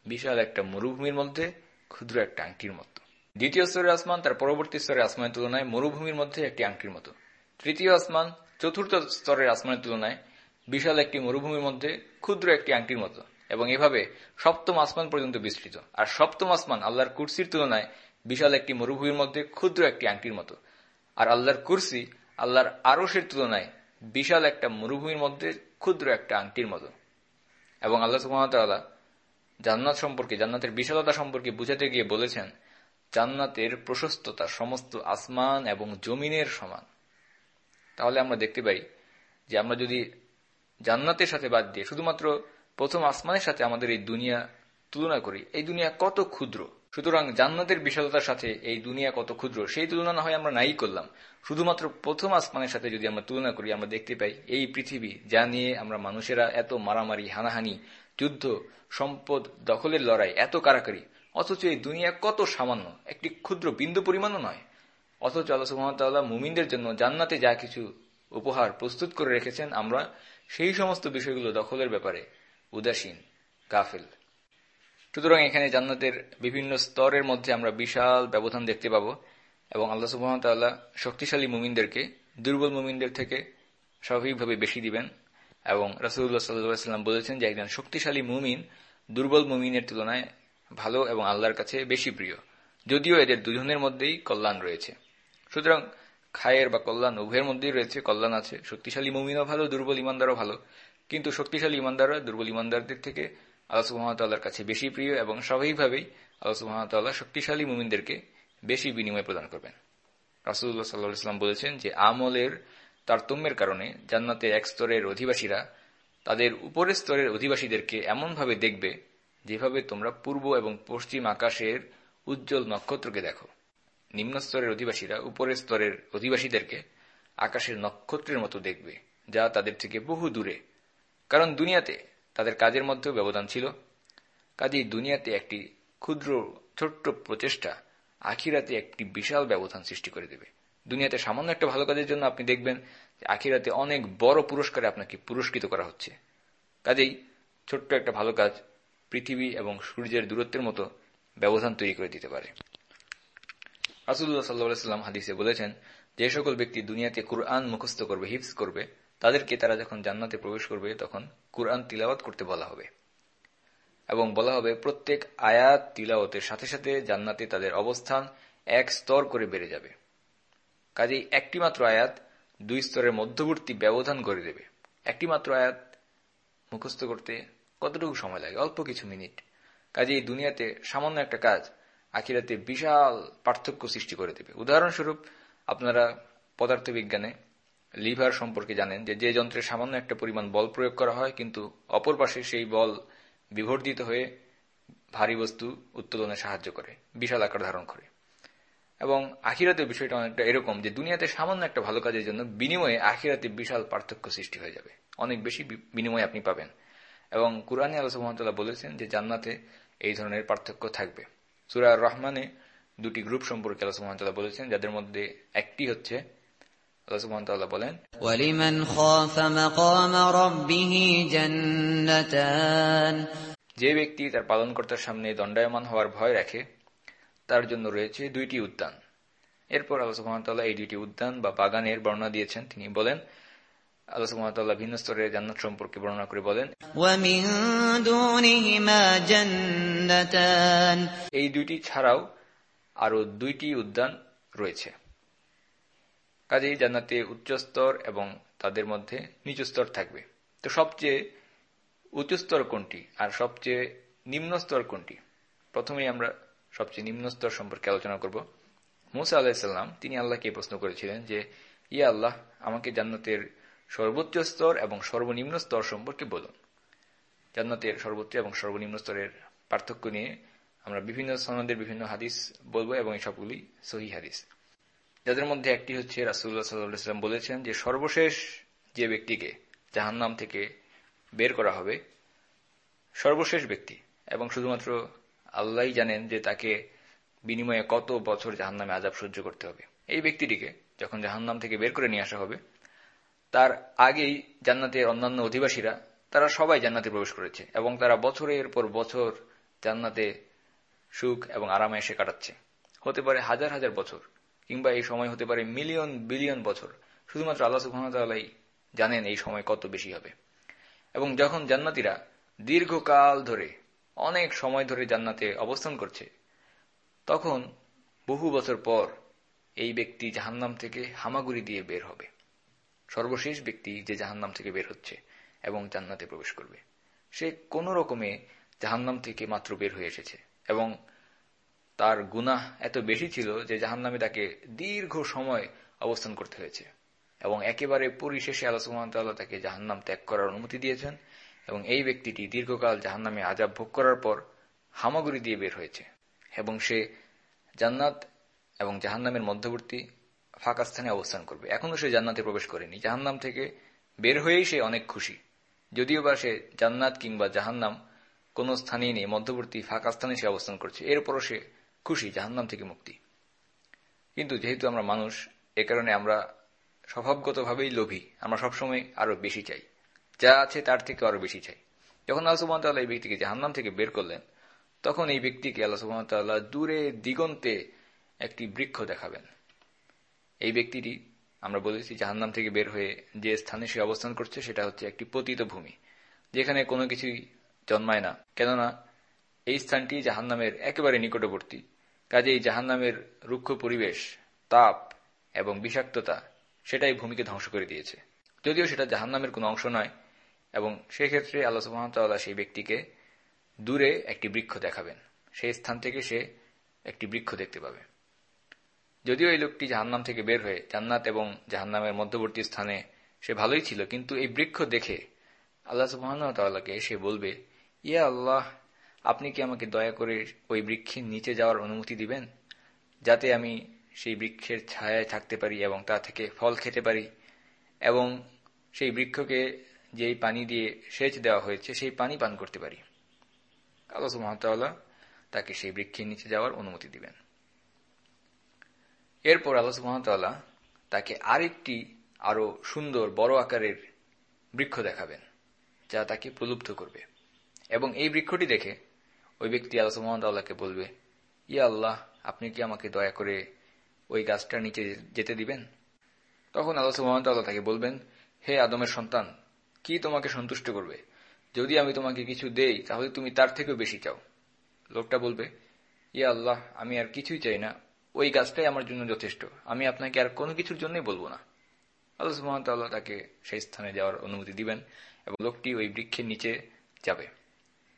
বিশাল একটা মরুভূমির মধ্যে, ক্ষুদ্র একটা আংটির মতো। দ্বিতীয় স্তরের আসমান তার পরবর্তী স্তরের আসমানের তুলনায় মরুভূমির মধ্যে একটি আংটির মতো। তৃতীয় আসমান চতুর্থ স্তরের আসমানের তুলনায় বিশাল একটি মরুভূমির মধ্যে ক্ষুদ্র একটি আংটির মতো। এবং এভাবে সপ্তম আসমান পর্যন্ত বিস্তৃত। আর সপ্তম আসমান আল্লাহর কুর্সির তুলনায় বিশাল একটি মরুভূমির মধ্যে, ক্ষুদ্র একটি আংটির মতো। আর আল্লাহর কুর্সি আল্লাহর আরসের তুলনায় বিশাল একটা মরুভূমির মধ্যে, ক্ষুদ্র একটা আংটির মতো। এবং আল্লাহ সুহামতাল্লাহ জান্নাত সম্পর্কে, জান্নাতের বিশালতা সম্পর্কে বুঝাতে গিয়ে বলেছেন, জান্নাতের প্রশস্ততা সমস্ত আসমান এবং জমিনের সমান। তাহলে আমরা দেখতে পাই যে আমরা যদি জান্নাতের সাথে বাদ দিয়ে শুধুমাত্র প্রথম আসমানের সাথে আমাদের এই দুনিয়া তুলনা করি। এই দুনিয়া কত ক্ষুদ্র? সুতরাং জান্নাতের বিশালতার সাথে এই দুনিয়া কত ক্ষুদ্র? সেই তুলনা না হয় আমরা নাই করলাম। শুধুমাত্র প্রথম আসমানের সাথে যদি আমরা তুলনা করি, আমরা দেখতে পাই এই পৃথিবী যা নিয়ে আমরা মানুষেরা এত মারামারি, হানাহানি, যুদ্ধ, সম্পদ, দখলের লড়াই, এত কারাকারি। অথচ এই দুনিয়া কত সামান্য? একটি ক্ষুদ্র বিন্দু পরিমাণও নয়। অথচ আল্লাহ সুহামতাল্লাহ মুমিনদের জন্য জান্নাতে যা কিছু উপহার প্রস্তুত করে রেখেছেন, আমরা সেই সমস্ত বিষয়গুলো দখলের ব্যাপারে উদাসীন, গাফেল। সুতরাং এখানে জান্নাতের বিভিন্ন স্তরের মধ্যে আমরা বিশাল ব্যবধান দেখতে পাব এবং আল্লাহ সুবাহতাল্লাহ শক্তিশালী মুমিনদেরকে, দুর্বল মুমিনদের থেকে স্বাভাবিকভাবে বেশি দিবেন এবং রাসুল্লাহ সাল্লাম বলেছেন যে একজন শক্তিশালী মুমিন দুর্বল মুমিনের তুলনায় ভালো এবং আল্লাহর কাছে বেশি প্রিয়। যদিও এদের দুজনের মধ্যেই কল্যাণ রয়েছে। সুতরাং খায়ের বা কল্যাণ উভয়ের মধ্যেই রয়েছে, কল্যাণ আছে। শক্তিশালী মুমিনও ভালো, দুর্বল ইমানদারও ভালো। কিন্তু শক্তিশালী ইমানদাররা, দুর্বল ইমানদারদের থেকে আল্লাহ সুহামতাল্লাহর কাছে বেশি প্রিয় এবং স্বাভাবিকভাবেই আল্লাহ সুহামতাল্লাহ শক্তিশালী মুমিনদেরকে বেশি বিনিময় প্রদান করবেন। রাসুল্লাহ সাল্লাহ ইসলাম বলেছেন যে, আমলের তারতম্যের কারণে জান্নাতে এক স্তরের অধিবাসীরা তাদের উপরের স্তরের অধিবাসীদেরকে এমনভাবে দেখবে যেভাবে তোমরা পূর্ব এবং পশ্চিম আকাশের উজ্জ্বল নক্ষত্রকে দেখো। নিম্ন স্তরের অধিবাসীরা উপরের স্তরের অধিবাসীদেরকে আকাশের নক্ষত্রের মতো দেখবে, যা তাদের থেকে বহু দূরে। কারণ দুনিয়াতে তাদের কাজের মধ্যেও ব্যবধান ছিল। কাজেই দুনিয়াতে একটি ক্ষুদ্র, ছোট্ট প্রচেষ্টা আখিরাতে একটি বিশাল ব্যবধান সৃষ্টি করে দেবে। দুনিয়াতে সামান্য একটা ভালো কাজের জন্য আপনি দেখবেন আখিরাতে অনেক বড় পুরস্কারে আপনাকে পুরস্কৃত করা হচ্ছে। কাজেই ছোট্ট একটা ভালো কাজ পৃথিবী এবং সূর্যের দূরত্বের মতো ব্যবধান তৈরি করে দিতে পারে। রাসুল্লাহ সাল্লাহাম হাদিসে বলেছেন, যে সকল ব্যক্তি দুনিয়াতে কুরআন মুখস্থ করবে হিফস করবে তাদেরকে তারা যখন জান্নাতে প্রবেশ করবে, তখন কুরআন তিলাওয়াত করতে বলা হবে। এবং বলা হবে, প্রত্যেক আয়াত তিলাওয়াতের সাথে সাথে জান্নাতে তাদের অবস্থান এক স্তর করে বেড়ে যাবে। কাজেই একটি মাত্র আয়াত দুই স্তরের মধ্যবর্তী ব্যবধান করে দেবে। একটি মাত্র আয়াত মুখস্থ করতে কতটুকু সময় লাগে? অল্প কিছু মিনিট। কাজে এই দুনিয়াতে সামান্য একটা কাজ আখিরাতে বিশাল পার্থক্য সৃষ্টি করে দেবে। উদাহরণস্বরূপ, আপনারা পদার্থবিজ্ঞানে লিভার সম্পর্কে জানেন যে যে যন্ত্রে সামান্য একটা পরিমাণ বল প্রয়োগ করা হয়, কিন্তু অপর পাশে সেই বল বিবর্ধিত হয়ে ভারী বস্তু উত্তোলনে সাহায্য করে, বিশাল আকার ধারণ করে। এবং আখিরাতের বিষয়টা অনেকটা এরকম যে দুনিয়াতে সামান্য একটা ভালো কাজের জন্য বিনিময়ে আখিরাতে বিশাল পার্থক্য সৃষ্টি হয়ে যাবে। অনেক বেশি বিনিময় আপনি পাবেন। এবং কুরআনে আল্লাহ সুহামতাল্লাহ বলেছেন যে জান্নাতে এই ধরনের পার্থক্য থাকবে। সুরা রহমানে দুটি গ্রুপ সম্পর্কে আল্লাহ সুহামতাল্লাহ বলেছেন, যাদের মধ্যে একটি হচ্ছে আল্লাহ বলেন ওয়ালিমান খাফা মাকাম রাব্বিহি জান্নাতান। যে ব্যক্তি তার পালনকর্তার সামনে দণ্ডায়মান হওয়ার ভয় রাখে তার জন্য রয়েছে দুইটি উদ্যান। এরপর আল্লাহ সুহামতাল্লাহ এই দুইটি উদ্যান বা বাগানের বর্ণনা দিয়েছেন। তিনি বলেন আল্লাহ সুবহানাহু ভিন্ন স্তরের জান্নাত সম্পর্কে বর্ণনা করে বলেন এই দুইটি ছাড়াও আরও দুইটি উদ্যান রয়েছে। কাজেই জান্নাতে উচ্চস্তর এবং তাদের মধ্যে নিচু স্তর থাকবে। তো সবচেয়ে উচ্চ স্তর কোনটি আর সবচেয়ে নিম্ন স্তর কোনটি? প্রথমেই আমরা সবচেয়ে নিম্ন স্তর সম্পর্কে আলোচনা করব। মুসা আলাহিসাল্লাম তিনি আল্লাহকে প্রশ্ন করেছিলেন যে ইয়া আল্লাহ, আমাকে জান্নাতের সর্বোচ্চ স্তর এবং সর্বনিম্ন স্তর সম্পর্কে বলুন জান্নাতের সর্বোচ্চ এবং সর্বনিম্ন স্তরের পার্থক্য নিয়ে আমরা বিভিন্ন সনদের বিভিন্ন হাদিস বলব এবং এই সবগুলি সহি হাদিস। যাদের মধ্যে একটি হচ্ছে রাসুল্লাহ সাল্লাম বলেছেন যে সর্বশেষ যে ব্যক্তিকে জাহান্নাম থেকে বের করা হবে, সর্বশেষ ব্যক্তি। এবং শুধুমাত্র আল্লাহ জানেন যে তাকে বিনিময়ে কত বছর জাহান্নামে আজাব সহ্য করতে হবে। এই ব্যক্তিটিকে যখন জাহান্নাম থেকে বের করে নিয়ে আসা হবে, তার আগেই জান্নাতের অন্যান্য অধিবাসীরা, তারা সবাই জান্নাতে প্রবেশ করেছে এবং তারা বছরের পর বছর জান্নাতে সুখ এবং আরামে এসে কাটাচ্ছে। হতে পারে হাজার হাজার বছর। কিংবা এই সময় হতে পারে মিলিয়ন, বিলিয়ন বছর। শুধুমাত্র আল্লাহ সুহামতাল্লাহ জানেন এই সময় কত বেশি হবে। এবং যখন জান্নাতিরা দীর্ঘকাল ধরে, অনেক সময় ধরে জান্নাতে অবস্থান করছে, তখন বহু বছর পর এই ব্যক্তি জাহান্নাম থেকে হামাগুড়ি দিয়ে বের হবে। সর্বশেষ ব্যক্তি যে জাহান্নাম থেকে বের হচ্ছে এবং জান্নাতে প্রবেশ করবে। সে কোন রকমে জাহান্নাম থেকে মাত্র বের হয়ে এসেছে এবং তার গুনাহ এত বেশি ছিল যে জাহান্নামে তাকে দীর্ঘ সময় অবস্থান করতে হয়েছে। এবং একেবারে পরিশেষে আল্লাহ সুহামতাল্লাহ তাকে জাহান্নাম ত্যাগ করার অনুমতি দিয়েছেন এবং এই ব্যক্তিটি দীর্ঘকাল জাহান্নামে আজাব ভোগ করার পর হামাগুড়ি দিয়ে বের হয়েছে এবং সে জান্নাত এবং জাহান্নামের মধ্যবর্তী ফাঁকা স্থানে অবস্থান করবে। এখনও সে জান্নাতে প্রবেশ করেনি। জাহান্নাম থেকে বের হয়েই সে অনেক খুশি। যদিও বা সে জান্নাত কিংবা জাহান্নাম কোন স্থানেই নেই, মধ্যবর্তী ফাঁকা স্থানে সে অবস্থান করছে। এরপরও সে খুশি, জাহান্নাম থেকে মুক্তি। কিন্তু যেহেতু আমরা মানুষ, এ কারণে আমরা স্বভাবগতভাবেই লোভী। আমরা সবসময় আরও বেশি চাই। যা আছে তার থেকে আরও বেশি চাই। যখন আল্লাহ সুবাহতাল্লাহ এই ব্যক্তিকে জাহান্নাম থেকে বের করলেন, তখন এই ব্যক্তিকে আল্লাহ সুবাহতাল্লাহ দূরে দিগন্তে একটি বৃক্ষ দেখাবেন। এই ব্যক্তিটি, আমরা বলেছি, জাহান্নাম থেকে বের হয়ে যে স্থানে সে অবস্থান করছে, সেটা হচ্ছে একটি পতিত ভূমি, যেখানে কোনো কিছুই জন্মায় না। কেননা, এই স্থানটি জাহান্নামের একেবারে নিকটবর্তী। কাজেই জাহান্নামের রুক্ষ পরিবেশ, তাপ এবং বিষাক্ততা সেটাই ভূমিকে ধ্বংস করে দিয়েছে। যদিও সেটা জাহান্নামের কোনো অংশ নয়, এবং সেক্ষেত্রে আল্লাহ সুহামতাল্লাহ সেই ব্যক্তিকে দূরে একটি বৃক্ষ দেখাবেন। সেই স্থান থেকে সে একটি বৃক্ষ দেখতে পাবে। যদিও এই লোকটি জাহান্নাম থেকে বের হয়ে জান্নাত এবং জাহান্নামের মধ্যবর্তী স্থানে সে ভালোই ছিল, কিন্তু এই বৃক্ষ দেখে আল্লাহ সুবাহকে সে বলবে, ইয়া আল্লাহ আপনি কি আমাকে দয়া করে ওই বৃক্ষের নিচে যাওয়ার অনুমতি দিবেন? যাতে আমি সেই বৃক্ষের ছায়ায় থাকতে পারি এবং তা থেকে ফল খেতে পারি। এবং সেই বৃক্ষকে যেই পানি দিয়ে সেচ দেওয়া হয়েছে, সেই পানি পান করতে পারি। আল্লাহ সুহামতাল্লাহ তাকে সেই বৃক্ষের নিচে যাওয়ার অনুমতি দিবেন। এরপর আল্লাহ সুহামতাল্লাহ তাকে আরেকটি আরও সুন্দর বড় আকারের বৃক্ষ দেখাবেন, যা তাকে প্রলুব্ধ করবে। এবং এই বৃক্ষটি দেখে ওই ব্যক্তি আল্লাহ সুহামতাল্লাহকে বলবে ইয়া আল্লাহ, আপনি কি আমাকে দয়া করে ওই গাছটার নিচে যেতে দিবেন? তখন আল্লাহ সুহামতাল্লাহ তাকে বলবেন, হে আদমের সন্তান, কি তোমাকে সন্তুষ্ট করবে? যদি আমি তোমাকে কিছু দেই, তাহলে তুমি তার থেকেও বেশি চাও। লোকটা বলবে ইয়া আল্লাহ, আমি আর কিছুই চাই না। ওই গাছটাই আমার জন্য যথেষ্ট। আমি আপনাকে আর কোনো কিছুর জন্যই বলব না। আল্লাহ সুহামতাল্লাহ তাকে সেই স্থানে যাওয়ার অনুমতি দিবেন এবং লোকটি ওই বৃক্ষের নিচে যাবে।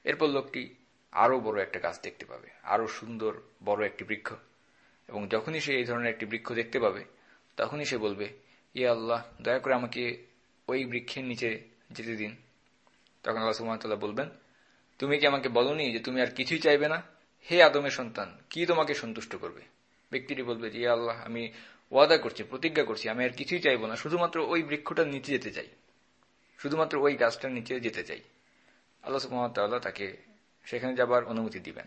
এরপর লোকটি আরও বড় একটা গাছ দেখতে পাবে আরও সুন্দর বড় একটি বৃক্ষ। এবং যখনই সে এই ধরনের একটি বৃক্ষ দেখতে পাবে, তখনই সে বলবে ইয়া আল্লাহ, দয়া করে আমাকে ওই বৃক্ষের নিচে যেতে দিন। তখন আল্লাহ সুহামতাল্লাহ বলবেন, তুমি কি আমাকে বলনি যে তুমি আর কিছুই চাইবে না? হে আদমের সন্তান, কি তোমাকে সন্তুষ্ট করবে? ব্যক্তিটি বলবে যে আল্লাহ, আমি ওয়াদা করছি, প্রতিজ্ঞা করছি, আমি আর কিছুই চাইব না, শুধুমাত্র ওই বৃক্ষটার নিচে যেতে চাই। শুধুমাত্র ওই গাছটার নিচে যেতে চাই। আল্লাহ সুহামতাল্লাহ তাকে সেখানে যাবার অনুমতি দিবেন।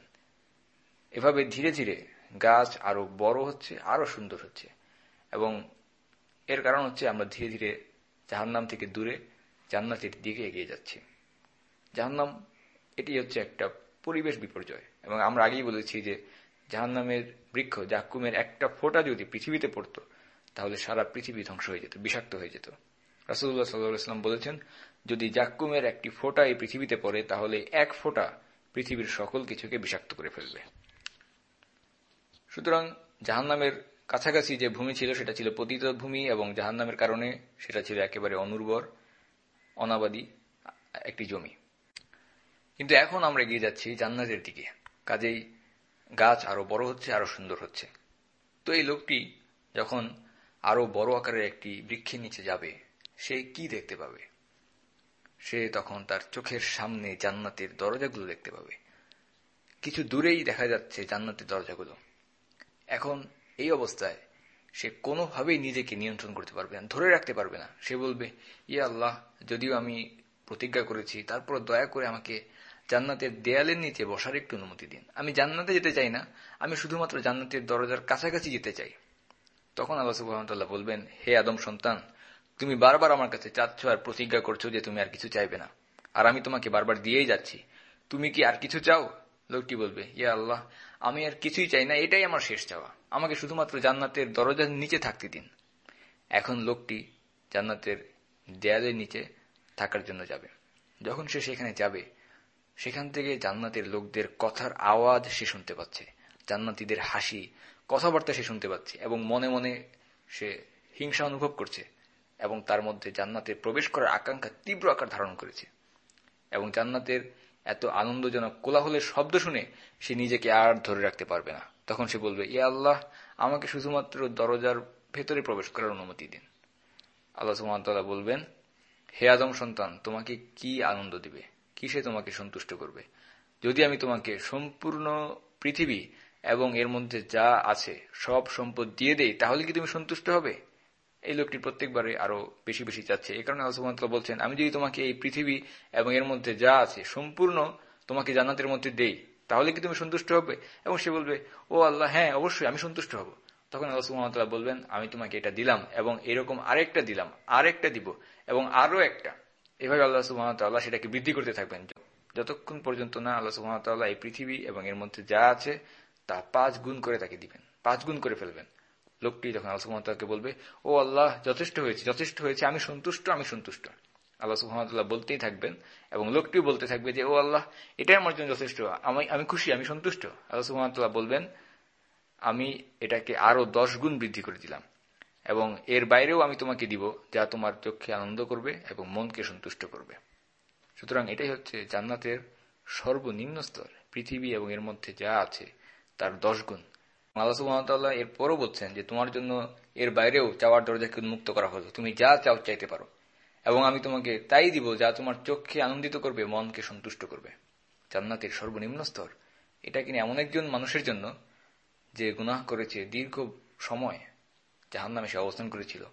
এভাবে ধীরে ধীরে গাছ আরও বড় হচ্ছে, আরও সুন্দর হচ্ছে। এবং এর কারণ হচ্ছে আমরা ধীরে ধীরে জাহান্নাম থেকে দূরে, জান্নাতের দিকে এগিয়ে যাচ্ছি। জাহান্নাম, এটি হচ্ছে একটা পরিবেশ বিপর্যয়। এবং আমরা আগেই বলেছি যে জাহান্নামের বৃক্ষ জাকুমের একটা ফোঁটা যদি পৃথিবীতে পড়ত, তাহলে সারা পৃথিবী ধ্বংস হয়ে যেত, বিষাক্ত হয়ে যেত। রাসুল্লাহ সাল্লাম বলেছেন, যদি জাক্কুমের একটি ফোঁটা এই পৃথিবীতে পড়ে, তাহলে এক ফোঁটা পৃথিবীর সকল কিছুকে বিষাক্ত করে ফেলবে। সুতরাং জাহান্নামের কাছাকাছি যে ভূমি ছিল, সেটা ছিল পতিত ভূমি এবং জাহান্নামের কারণে সেটা ছিল একেবারে অনুর্বর, অনাবাদী একটি জমি। কিন্তু এখন আমরা এগিয়ে যাচ্ছি জান্নাতের দিকে। কাজেই গাছ আরও বড় হচ্ছে, আরও সুন্দর হচ্ছে। তো এই লোকটি যখন আরও বড় আকারের একটি বৃক্ষের নিচে যাবে, সে কি দেখতে পাবে? সে তখন তার চোখের সামনে জান্নাতের দরজাগুলো দেখতে পাবে। কিছু দূরেই দেখা যাচ্ছে জান্নাতের দরজাগুলো। এখন এই অবস্থায় সে কোনোভাবেই নিজেকে নিয়ন্ত্রণ করতে পারবে না, ধরে রাখতে পারবে না। সে বলবে, ইয়া আল্লাহ, যদিও আমি প্রতিজ্ঞা করেছি তারপর দয়া করে আমাকে জান্নাতের দেয়ালের নিচে বসার একটু অনুমতি দিন। আমি জান্নাতে যেতে চাই না, আমি শুধুমাত্র জান্নাতের দরজার কাছাকাছি যেতে চাই। তখন আল্লাহ সুবাহতাল্লাহ বলবেন, হে আদম সন্তান তুমি বারবার আমার কাছে চাচ্ছ আর প্রতিজ্ঞা করছ যে তুমি আর কিছু চাইবে না। আর আমি তোমাকে বারবার দিয়েই যাচ্ছি। তুমি কি আর কিছু চাও? লোকটি বলবে, ইয়া আল্লাহ, আমি আর কিছুই চাই না, এটাই আমার শেষ চাওয়া। আমাকে শুধুমাত্র জান্নাতের দরজার নিচে থাকতে দিন। এখন লোকটি জান্নাতের দেয়ালের নিচে থাকার জন্য যাবে। যখন সে সেখানে যাবে, সেখান থেকে জান্নাতের লোকদের কথার আওয়াজ সে শুনতে পাচ্ছে। জান্নাতিদের হাসি, কথাবার্তা সে শুনতে পাচ্ছে এবং মনে মনে সে হিংসা অনুভব করছে। এবং তার মধ্যে জান্নাতে প্রবেশ করার আকাঙ্ক্ষা তীব্র আকার ধারণ করেছে। এবং জান্নাতের এত আনন্দজনক কোলাহলের শব্দ শুনে সে নিজেকে আর ধরে রাখতে পারবে না। তখন সে বলবে ইয়া আল্লাহ, আমাকে শুধুমাত্র দরজার ভেতরে প্রবেশ করার অনুমতি দিন। আল্লাহ সুমতাল্লাহ বলবেন, হে আদম সন্তান, তোমাকে কি আনন্দ দিবে? কিসে তোমাকে সন্তুষ্ট করবে? যদি আমি তোমাকে সম্পূর্ণ পৃথিবী এবং এর মধ্যে যা আছে সব সম্পদ দিয়ে দেই, তাহলে কি তুমি সন্তুষ্ট হবে? এই লোকটি প্রত্যেকবারে আরও বেশি বেশি চাচ্ছে। এই কারণে আলসুমতলা বলছেন, আমি যদি তোমাকে এই পৃথিবী এবং এর মধ্যে যা আছে সম্পূর্ণ তোমাকে জান্নাতের মধ্যে দেই, তাহলে কি তুমি সন্তুষ্ট হবে? এবং সে বলবে, ও আল্লাহ হ্যাঁ অবশ্যই আমি সন্তুষ্ট হব। তখন আল্লাহ সুহামতাল্লাহ বলবেন, আমি তোমাকে এটা দিলাম এবং এরকম আরেকটা দিলাম, আরেকটা দিব এবং আরও একটা। এভাবে আল্লাহ সুহামতাল্লাহ সেটাকে বৃদ্ধি করতে থাকবেন। যতক্ষণ পর্যন্ত না আল্লাহ সুহামতাল্লাহ এই পৃথিবী এবং এর মধ্যে যা আছে তা পাঁচ গুণ করে তাকে দিবেন, পাঁচ গুণ করে ফেলবেন। লোকটি যখন আল্লাহ সুহামতাল্লাহকে বলবে, ও আল্লাহ, যথেষ্ট হয়েছে যথেষ্ট হয়েছে, আমি সন্তুষ্ট আমি সন্তুষ্ট। আল্লাহ সুহামতাল্লাহ বলতেই থাকবেন এবং লোকটিও বলতে থাকবে যে, ও আল্লাহ, এটাই আমার জন্য যথেষ্ট, আমি আমি খুশি, আমি সন্তুষ্ট। আল্লাহ সুহামতাল্লাহ বলবেন, আমি এটাকে আরও দশ গুণ বৃদ্ধি করে দিলাম এবং এর বাইরেও আমি তোমাকে দিব যা তোমার চোখে আনন্দ করবে এবং মনকে সন্তুষ্ট করবে। সুতরাং এটাই হচ্ছে জান্নাতের সর্বনিম্ন স্তর, পৃথিবী এবং এর মধ্যে যা আছে তার দশ গুণ। আল্লাহ সুহামতাল্লাহ এর পরও বলছেন যে তোমার জন্য এর বাইরেও চাওয়ার দরজাকে উন্মুক্ত করা হলো। তুমি যা চাও চাইতে পারো। এবং আমি তোমাকে তাই দিব যা তোমার চোখকে আনন্দিত করবে, মনকে সন্তুষ্ট করবে। জান্নাতের সর্বনিম্ন স্তর। এটা কিনা এমন একজন মানুষের জন্য যে গুনাহ করেছে দীর্ঘ সময় জাহান নামে সে অবস্থান করেছিল?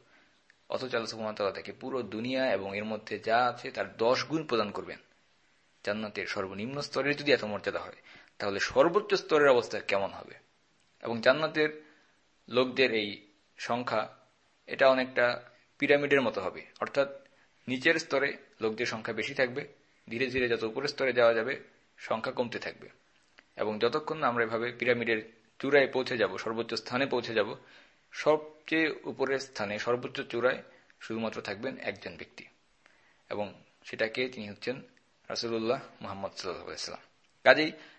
অথচ আল্লাহ সুহামতাল্লাহ তাকে পুরো দুনিয়া এবং এর মধ্যে যা আছে তার দশ গুণ প্রদান করবেন। জান্নাতের সর্বনিম্ন স্তরের যদি এত মর্যাদা হয়, তাহলে সর্বোচ্চ স্তরের অবস্থা কেমন হবে? এবং জান্নাতের লোকদের এই সংখ্যা, এটা অনেকটা পিরামিডের মতো হবে। অর্থাৎ নিচের স্তরে লোকদের সংখ্যা বেশি থাকবে, ধীরে ধীরে যত উপরের স্তরে যাওয়া যাবে, সংখ্যা কমতে থাকবে। এবং যতক্ষণ না আমরা এভাবে পিরামিডের চূড়ায় পৌঁছে যাব, সর্বোচ্চ স্থানে পৌঁছে যাব, সবচেয়ে উপরের স্থানে, সর্বোচ্চ চূড়ায় শুধুমাত্র থাকবেন একজন ব্যক্তি। এবং সেটাকে তিনি হচ্ছেন রাসুল্লাহ মোহাম্মদ সাল্লাহাম কাজেই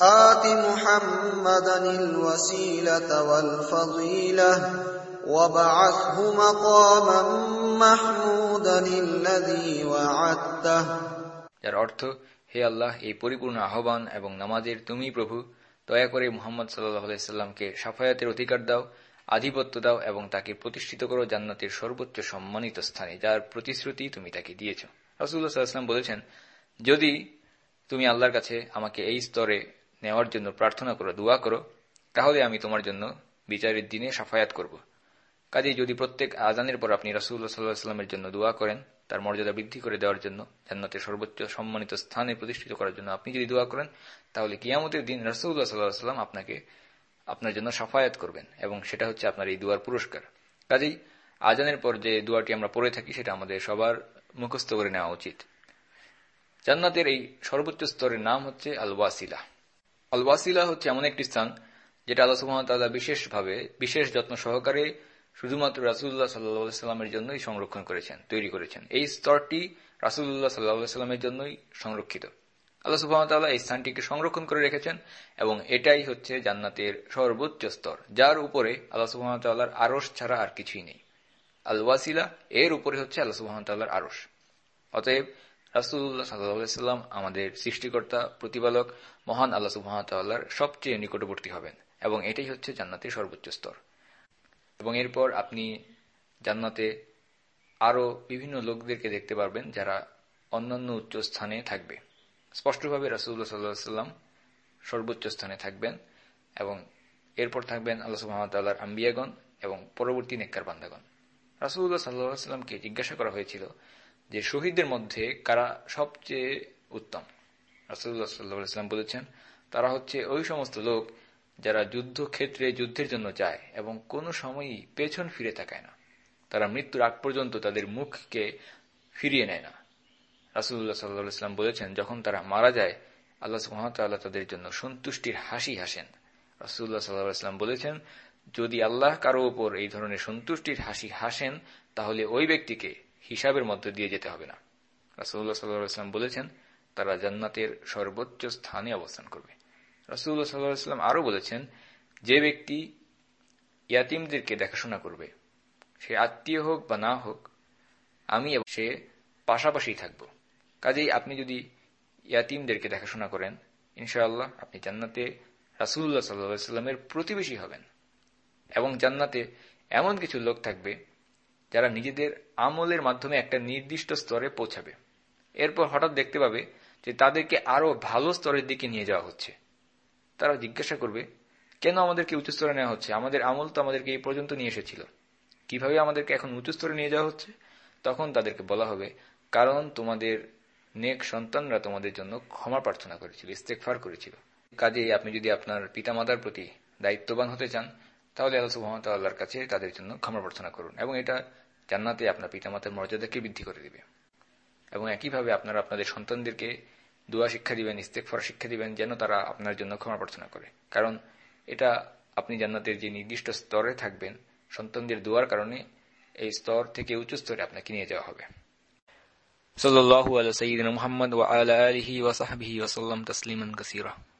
آت محمدا الوسيلة والفضيلة وابعثه مقاما محمودا الذي وعدته যার অর্থ হে আল্লাহ এই পরিপূর্ণ আহ্বান এবং নামাজের তুমি প্রভু দয়া করে মোহাম্মদ সাল্লাহামকে সাফায়াতের অধিকার দাও আধিপত্য দাও এবং তাকে প্রতিষ্ঠিত করো জান্নাতের সর্বোচ্চ সম্মানিত স্থানে যার প্রতিশ্রুতি তুমি তাকে দিয়েছ রসুল্লাহ সাল্লাম বলেছেন যদি তুমি আল্লাহর কাছে আমাকে এই স্তরে নেওয়ার জন্য প্রার্থনা করো, দোয়া করো, তাহলে আমি তোমার জন্য বিচারের দিনে সাফায়াত করব। কাজেই যদি প্রত্যেক আজানের পর আপনি রাসুল্লাহ সাল্লাহ সাল্লামের জন্য দোয়া করেন, তার মর্যাদা বৃদ্ধি করে দেওয়ার জন্য জান্নাতের সর্বোচ্চ সম্মানিত স্থানে প্রতিষ্ঠিত করার জন্য আপনি যদি দোয়া করেন, তাহলে কিয়ামতের দিন রাসুল্লাহ সাল্লাহ সাল্লাম আপনাকে আপনার জন্য সাফায়াত করবেন এবং সেটা হচ্ছে আপনার এই দুয়ার পুরস্কার। কাজেই আজানের পর যে দুয়াটি আমরা পড়ে থাকি, সেটা আমাদের সবার মুখস্থ করে নেওয়া উচিত। জান্নাতের এই সর্বোচ্চ স্তরের নাম হচ্ছে আল ওয়াসিলা আল ওয়াসিলা হচ্ছে এমন একটি স্থান যেটা আল্লাহ সুহামতাল্লাহ বিশেষভাবে, বিশেষ যত্ন সহকারে শুধুমাত্র রাসুল্লাহ সাল্লাহ সাল্লামের জন্যই সংরক্ষণ করেছেন, তৈরি করেছেন। এই স্তরটি রাসুল্লাহ সাল্লাহ সাল্লামের জন্যই সংরক্ষিত। আল্লাহ সুহামতাল্লাহ এই স্থানটিকে সংরক্ষণ করে রেখেছেন এবং এটাই হচ্ছে জান্নাতের সর্বোচ্চ স্তর, যার উপরে আল্লাহ সুহামতাল্লাহর আরস ছাড়া আর কিছুই নেই। আল ওয়াসিলা এর উপরে হচ্ছে আল্লাহ সুহামতাল্লাহর আরস অতএব রাসুল্লাহ সাল্লাম আমাদের সৃষ্টিকর্তা, প্রতিপালক, মহান আল্লাহ সুহামতাল্লাহর সবচেয়ে নিকটবর্তী হবেন এবং এটাই হচ্ছে জান্নাতের সর্বোচ্চ স্তর। এবং এরপর আপনি জান্নাতে আরও বিভিন্ন লোকদেরকে দেখতে পারবেন যারা অন্যান্য উচ্চ স্থানে থাকবে। স্পষ্টভাবে রাসুল্লাহ সাল্লাহ সাল্লাম সর্বোচ্চ স্থানে থাকবেন এবং এরপর থাকবেন আল্লাহ সুহামতাল্লাহর আম্বিয়াগণ এবং পরবর্তী নেককার বান্দাগণ। রাসুল্লাহ সাল্লাহ সাল্লামকে জিজ্ঞাসা করা হয়েছিল যে শহীদদের মধ্যে কারা সবচেয়ে উত্তম? রাসুল্লাহ বলেছেন, তারা হচ্ছে ওই সমস্ত লোক যারা যুদ্ধক্ষেত্রে যুদ্ধের জন্য যায় এবং কোনো সময়ই পেছন ফিরে তাকায় না। তারা মৃত্যুর আগ পর্যন্ত তাদের মুখকে ফিরিয়ে নেয় না। রাসুল্লাহ সাল্লাহ ইসলাম বলেছেন, যখন তারা মারা যায়, আল্লাহ সুহামতাল্লাহ তাদের জন্য সন্তুষ্টির হাসি হাসেন। রাসুল্লাহ সাল্লাহ ইসলাম বলেছেন, যদি আল্লাহ কারও ওপর এই ধরনের সন্তুষ্টির হাসি হাসেন, তাহলে ওই ব্যক্তিকে হিসাবের মধ্যে দিয়ে যেতে হবে না। রাসুল্লাহ সাল্লাহ ইসলাম বলেছেন, তারা জান্নাতের সর্বোচ্চ স্থানে অবস্থান করবে। রাসুল্লাহ সাল্লাহ ইসলাম আরও বলেছেন, যে ব্যক্তি ইয়াতিমদেরকে দেখাশোনা করবে, সে আত্মীয় হোক বা না হোক, আমি সে পাশাপাশি থাকব। কাজেই আপনি যদি ইয়াতিমদেরকে দেখাশোনা করেন, ইনশাআল্লাহ আপনি জান্নাতে রাসুল্লাহ সাল্লামের প্রতিবেশী হবেন এবং জান্নাতে এমন কিছু লোক থাকবে যারা নিজেদের আমলের মাধ্যমে একটা নির্দিষ্ট স্তরে পৌঁছাবে। এরপর হঠাৎ দেখতে পাবে যে তাদেরকে আরও ভালো স্তরের দিকে নিয়ে যাওয়া হচ্ছে। তারা জিজ্ঞাসা করবে, কেন আমাদেরকে উচ্চ স্তরে নেওয়া হচ্ছে? আমাদের আমল তো আমাদেরকে এই পর্যন্ত নিয়ে এসেছিল। কীভাবে আমাদেরকে এখন উঁচু স্তরে নিয়ে যাওয়া হচ্ছে? তখন তাদেরকে বলা হবে, কারণ তোমাদের নেক সন্তানরা তোমাদের জন্য ক্ষমা প্রার্থনা করেছিল ইস্তেকফার করেছিল। কাজে আপনি যদি আপনার পিতামাতার প্রতি দায়িত্ববান হতে চান, তাহলে আল্লাহ সুহামতাল্লাহর কাছে তাদের জন্য ক্ষমা প্রার্থনা করুন। এবং এটা জান্নাতে আপনার পিতামাতার মর্যাদাকে বৃদ্ধি করে দিবে। এবং একইভাবে আপনারা আপনাদের সন্তানদেরকে দোয়া শিক্ষা দিবেন ইস্তেকফার শিক্ষা দিবেন, যেন তারা আপনার জন্য ক্ষমা প্রার্থনা করে। কারণ এটা আপনি জান্নাতের যে নির্দিষ্ট স্তরে থাকবেন, সন্তানদের দোয়ার কারণে এই স্তর থেকে উচ্চ স্তরে আপনাকে নিয়ে যাওয়া হবে। সাল্লাল্লাহু আলা সাইয়্যিদিনা মুহাম্মদ ওয়া আলা আলিহি ওয়া সাহবিহি ওয়া সাল্লাম তাসলিমান কাসীরা।